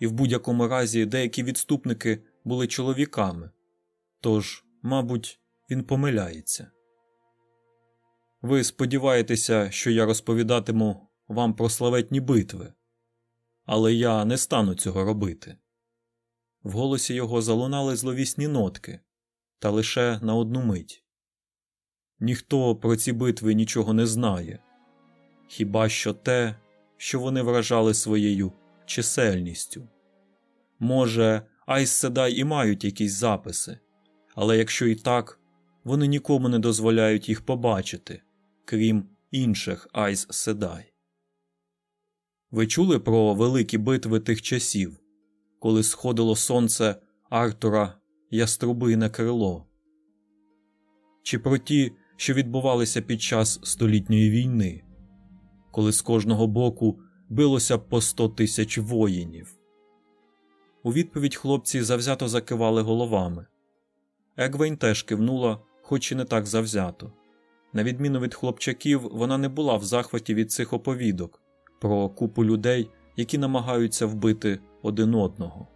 І в будь-якому разі деякі відступники були чоловіками, тож, мабуть, він помиляється. Ви сподіваєтеся, що я розповідатиму вам про славетні битви, але я не стану цього робити. В голосі його залунали зловісні нотки, та лише на одну мить. Ніхто про ці битви нічого не знає, хіба що те, що вони вражали своєю чисельністю. Може, Айс Седай і мають якісь записи, але якщо і так, вони нікому не дозволяють їх побачити, крім інших Айс Седай. Ви чули про великі битви тих часів, коли сходило сонце Артура Яструбине крило? Чи про ті, що відбувалися під час столітньої війни, коли з кожного боку билося по сто тисяч воїнів? У відповідь хлопці завзято закивали головами. Егвейн теж кивнула, хоч і не так завзято. На відміну від хлопчаків, вона не була в захваті від цих оповідок про купу людей, які намагаються вбити один одного.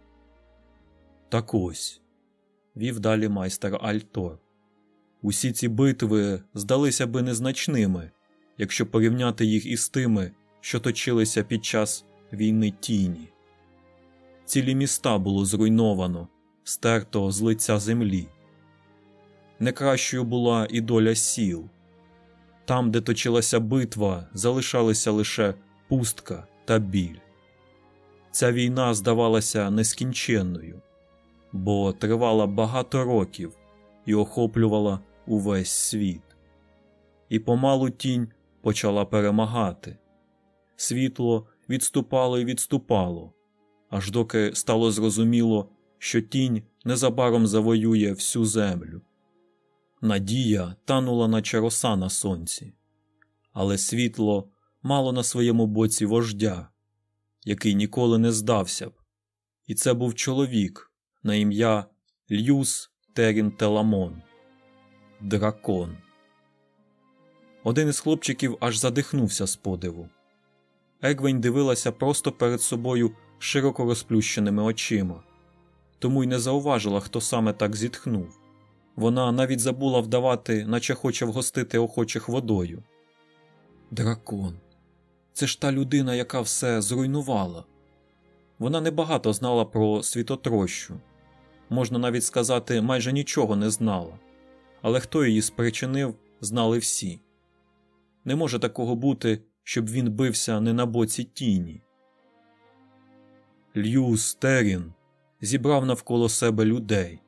Так ось, вів далі майстер Альтор. Усі ці битви здалися би незначними, якщо порівняти їх із тими, що точилися під час війни тіні. Цілі міста було зруйновано, стерто з лиця землі. Не кращою була і доля сіл. Там, де точилася битва, залишалися лише пустка та біль. Ця війна здавалася нескінченною, бо тривала багато років і охоплювала увесь світ. І помалу тінь почала перемагати. Світло відступало і відступало, аж доки стало зрозуміло, що тінь незабаром завоює всю землю. Надія танула наче роса на сонці, але світло мало на своєму боці вождя, який ніколи не здався б, і це був чоловік на ім'я Льюс Терін Теламон. Дракон. Один із хлопчиків аж задихнувся з подиву. Егвень дивилася просто перед собою широко розплющеними очима, тому й не зауважила, хто саме так зітхнув. Вона навіть забула вдавати, наче хоче вгостити охочих водою. Дракон. Це ж та людина, яка все зруйнувала. Вона небагато знала про світотрощу, можна навіть сказати, майже нічого не знала, але хто її спричинив, знали всі. Не може такого бути, щоб він бився не на боці тіні. Льюс Терін зібрав навколо себе людей,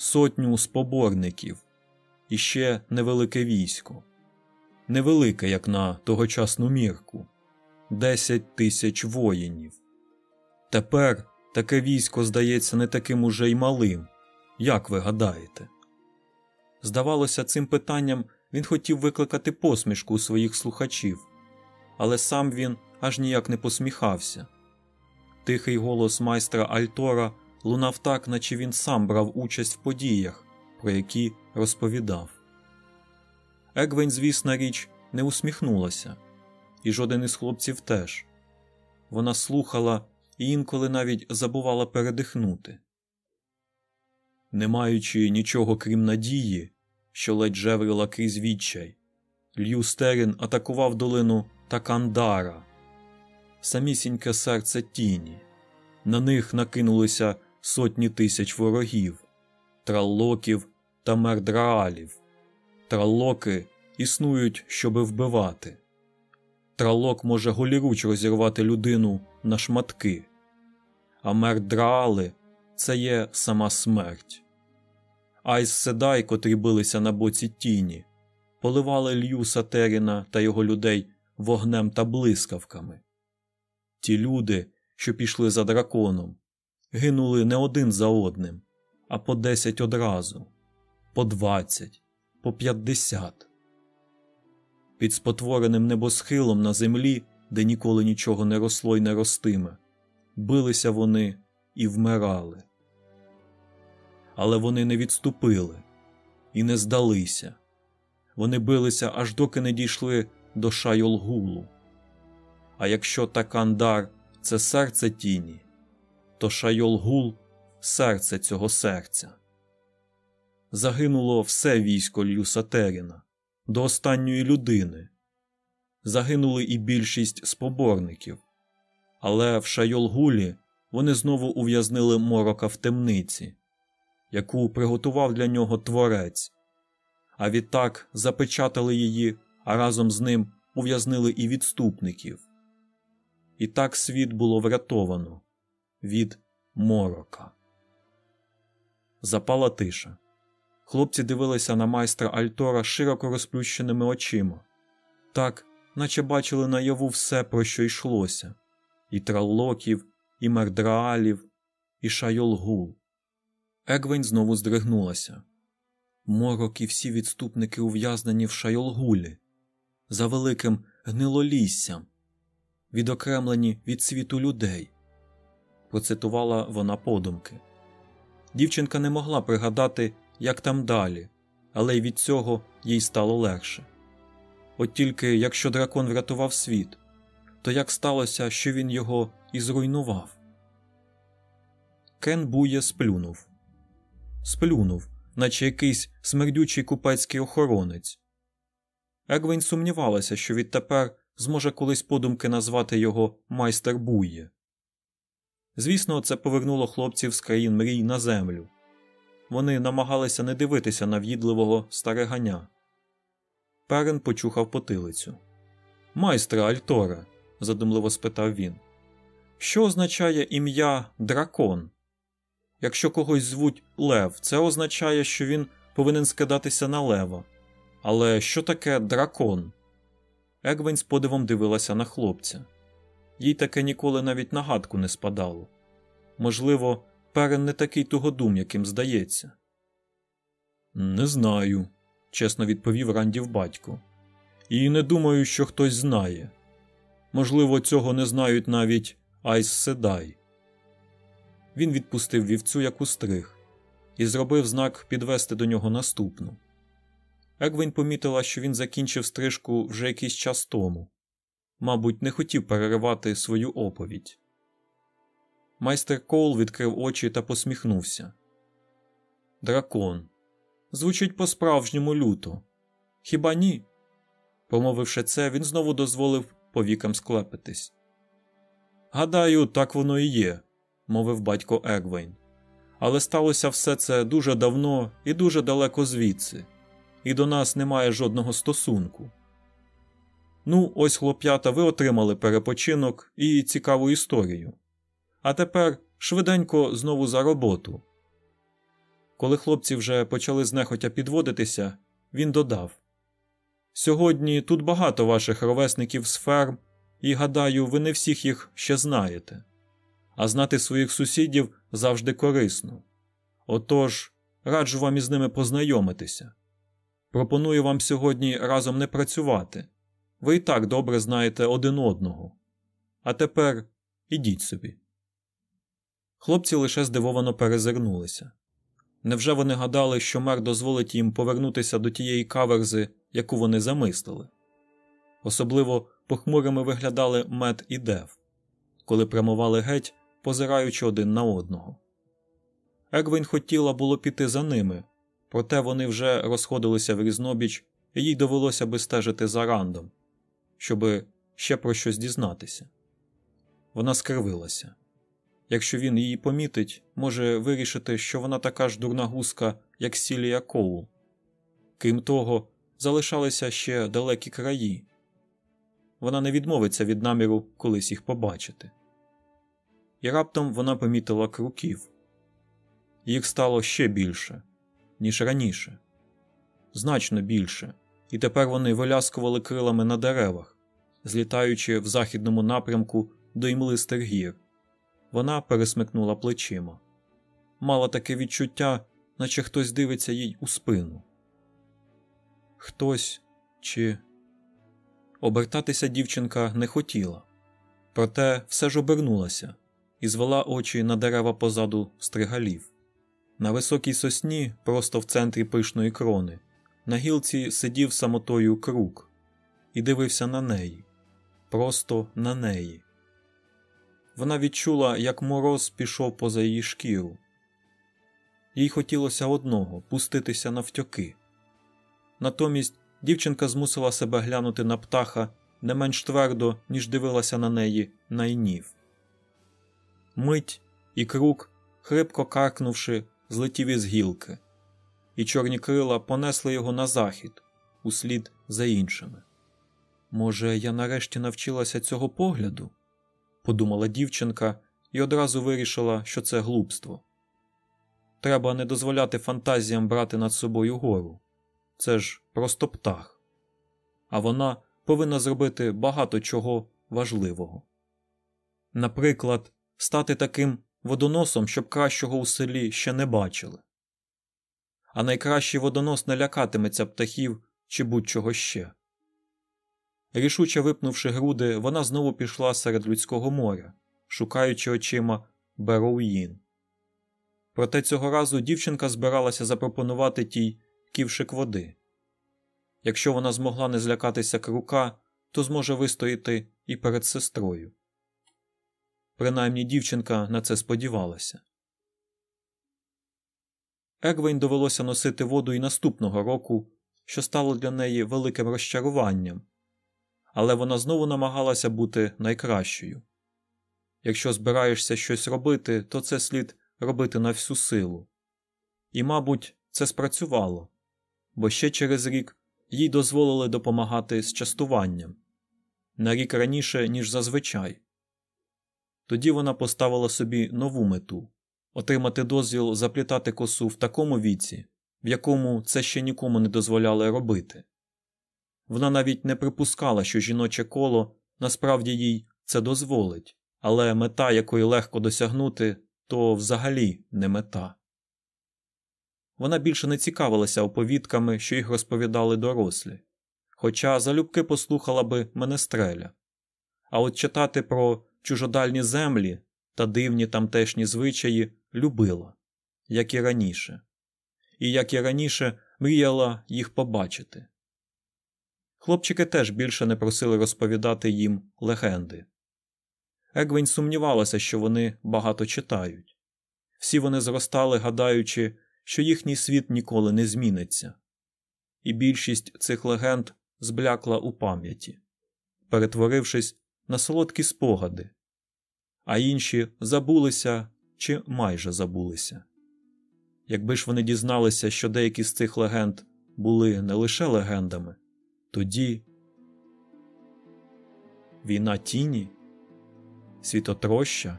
сотню споборників і ще невелике військо, невелике, як на тогочасну мірку, десять тисяч воїнів. Тепер таке військо здається не таким уже й малим, як ви гадаєте. Здавалося, цим питанням він хотів викликати посмішку у своїх слухачів, але сам він аж ніяк не посміхався. Тихий голос майстра Альтора лунав так, наче він сам брав участь в подіях, про які розповідав. Егвень, звісна річ, не усміхнулася, і жоден із хлопців теж. Вона слухала і інколи навіть забувала передихнути. Не маючи нічого крім надії, що ледь жеврила крізь відчай, Лью Стерін атакував долину та Кандара, самісіньке серце тіні. На них накинулися сотні тисяч ворогів, траллоків та мердраалів. Траллоки існують, щоби вбивати. Тралок може голіруч розірвати людину на шматки, а мердраали це є сама смерть. Айс Седай, котрі билися на боці тіні, поливали лью Сатеріна та його людей вогнем та блискавками. Ті люди, що пішли за драконом, гинули не один за одним, а по десять одразу, по двадцять, по п'ятдесят. Під спотвореним небосхилом на землі, де ніколи нічого не росло й не ростиме, билися вони і вмирали. Але вони не відступили і не здалися. Вони билися аж доки не дійшли до Шайолгулу. А якщо Такандар це серце тіні, то Шайолгул серце цього серця. Загинуло все військо Люсатеріна до останньої людини. Загинули і більшість споборників, але в Шайолгулі вони знову ув'язнили морока в темниці, яку приготував для нього творець, а відтак запечатали її, а разом з ним ув'язнили і відступників. І так світ було врятовано від морока. Запала тиша. Хлопці дивилися на майстра Альтора широко розплющеними очима, так, наче бачили наяву все, про що йшлося і траллоків, і мердраалів, і шайолгул. Егвень знову здригнулася. Морок і всі відступники ув'язнені в шайолгулі, за великим гнилоліссям, відокремлені від світу людей, процитувала вона подумки. Дівчинка не могла пригадати, як там далі, але й від цього їй стало легше. От тільки якщо дракон врятував світ, то як сталося, що він його і зруйнував? Кен Бує сплюнув. Сплюнув, наче якийсь смердючий купецький охоронець. Егвень сумнівалася, що відтепер зможе колись подумки назвати його майстер Бує. Звісно, це повернуло хлопців з країн мрій на землю. Вони намагалися не дивитися на в'їдливого стариганя. Перен почухав потилицю. Майстре Альторе, задумливо спитав він. Що означає ім'я дракон? Якщо когось звуть Лев, це означає, що він повинен скидатися на лева. Але що таке дракон? Егвень з подивом дивилася на хлопця. Їй таке ніколи навіть на гадку не спадало. Можливо, перен не такий тугодум, яким здається. Не знаю, чесно відповів Рандів батько. І не думаю, що хтось знає. Можливо, цього не знають навіть Айс Седай. Він відпустив вівцю як устриг і зробив знак підвести до нього наступну. Егвень помітила, що він закінчив стрижку вже якийсь час тому, мабуть, не хотів переривати свою оповідь. Майстер Коул відкрив очі та посміхнувся. Дракон. Звучить по-справжньому люто. Хіба ні? Промовивши це, він знову дозволив повікам склепитись. Гадаю, так воно і є, мовив батько Егвейн. Але сталося все це дуже давно і дуже далеко звідси, і до нас немає жодного стосунку. Ну, ось хлоп'ята, ви отримали перепочинок і цікаву історію. А тепер швиденько знову за роботу. Коли хлопці вже почали знехотя підводитися, він додав Сьогодні тут багато ваших ровесників з ферм, і гадаю, ви не всіх їх ще знаєте. А знати своїх сусідів завжди корисно. Отож, раджу вам із ними познайомитися. Пропоную вам сьогодні разом не працювати. Ви і так добре знаєте один одного. А тепер ідіть собі. Хлопці лише здивовано перезирнулися. Невже вони гадали, що мер дозволить їм повернутися до тієї каверзи, яку вони замислили? Особливо похмурими виглядали мед і дев, коли прямували геть, позираючи один на одного. Егвін хотіла було піти за ними, проте вони вже розходилися в різнобіч, і їй довелося би стежити за рандом, щоби ще про щось дізнатися. Вона скривилася. Якщо він її помітить, може вирішити, що вона така ж дурна гуска, як Сілія Коул. Крім того, залишалися ще далекі краї. Вона не відмовиться від наміру колись їх побачити. І раптом вона помітила круків. Їх стало ще більше, ніж раніше, значно більше, і тепер вони виляскували крилами на деревах, злітаючи в західному напрямку до імлистих гір. Вона пересмикнула плечима. Мала таке відчуття, наче хтось дивиться їй у спину. Хтось чи обертатися дівчинка не хотіла, проте все ж обернулася і звела очі на дерева позаду стригалів. На високій сосні, просто в центрі пишної крони, на гілці сидів самотою крук і дивився на неї, просто на неї. Вона відчула, як мороз пішов поза її шкіру. Їй хотілося одного пуститися навтьоки. Натомість дівчинка змусила себе глянути на птаха не менш твердо, ніж дивилася на неї найнів. Мить і крук, хрипко каркнувши, злетів із гілки, і чорні крила понесли його на захід, услід за іншими. Може, я нарешті навчилася цього погляду? подумала дівчинка і одразу вирішила, що це глупство. Треба не дозволяти фантазіям брати над собою гору. Це ж просто птах. А вона повинна зробити багато чого важливого. Наприклад, стати таким водоносом, щоб кращого у селі ще не бачили. А найкращий водонос не лякатиметься птахів чи будь-чого ще. Рішуче випнувши груди, вона знову пішла серед людського моря, шукаючи очима Бероуїн. Проте цього разу дівчинка збиралася запропонувати тій ківшик води. Якщо вона змогла не злякатися крука, то зможе вистояти і перед сестрою. Принаймні дівчинка на це сподівалася. Егвейн довелося носити воду і наступного року, що стало для неї великим розчаруванням, але вона знову намагалася бути найкращою. Якщо збираєшся щось робити, то це слід робити на всю силу. І, мабуть, це спрацювало, бо ще через рік їй дозволили допомагати з частуванням на рік раніше, ніж зазвичай. Тоді вона поставила собі нову мету отримати дозвіл заплітати косу в такому віці, в якому це ще нікому не дозволяли робити. Вона навіть не припускала, що жіноче коло насправді їй це дозволить, але мета, якої легко досягнути, то взагалі не мета. Вона більше не цікавилася оповідками, що їх розповідали дорослі, хоча залюбки послухала би менестреля. А от читати про чужодальні землі та дивні тамтешні звичаї любила, як і раніше, і як і раніше мріяла їх побачити. Хлопчики теж більше не просили розповідати їм легенди. Егвень сумнівалася, що вони багато читають. Всі вони зростали, гадаючи, що їхній світ ніколи не зміниться, і більшість цих легенд зблякла у пам'яті, перетворившись на солодкі спогади, а інші забулися чи майже забулися. Якби ж вони дізналися, що деякі з цих легенд були не лише легендами, тоді війна тіні, світотроща,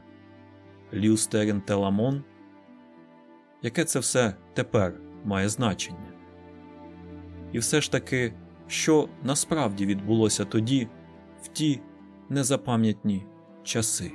Люстерін Теламон. Яке це все тепер має значення? І все ж таки, що насправді відбулося тоді, в ті незапам'ятні часи.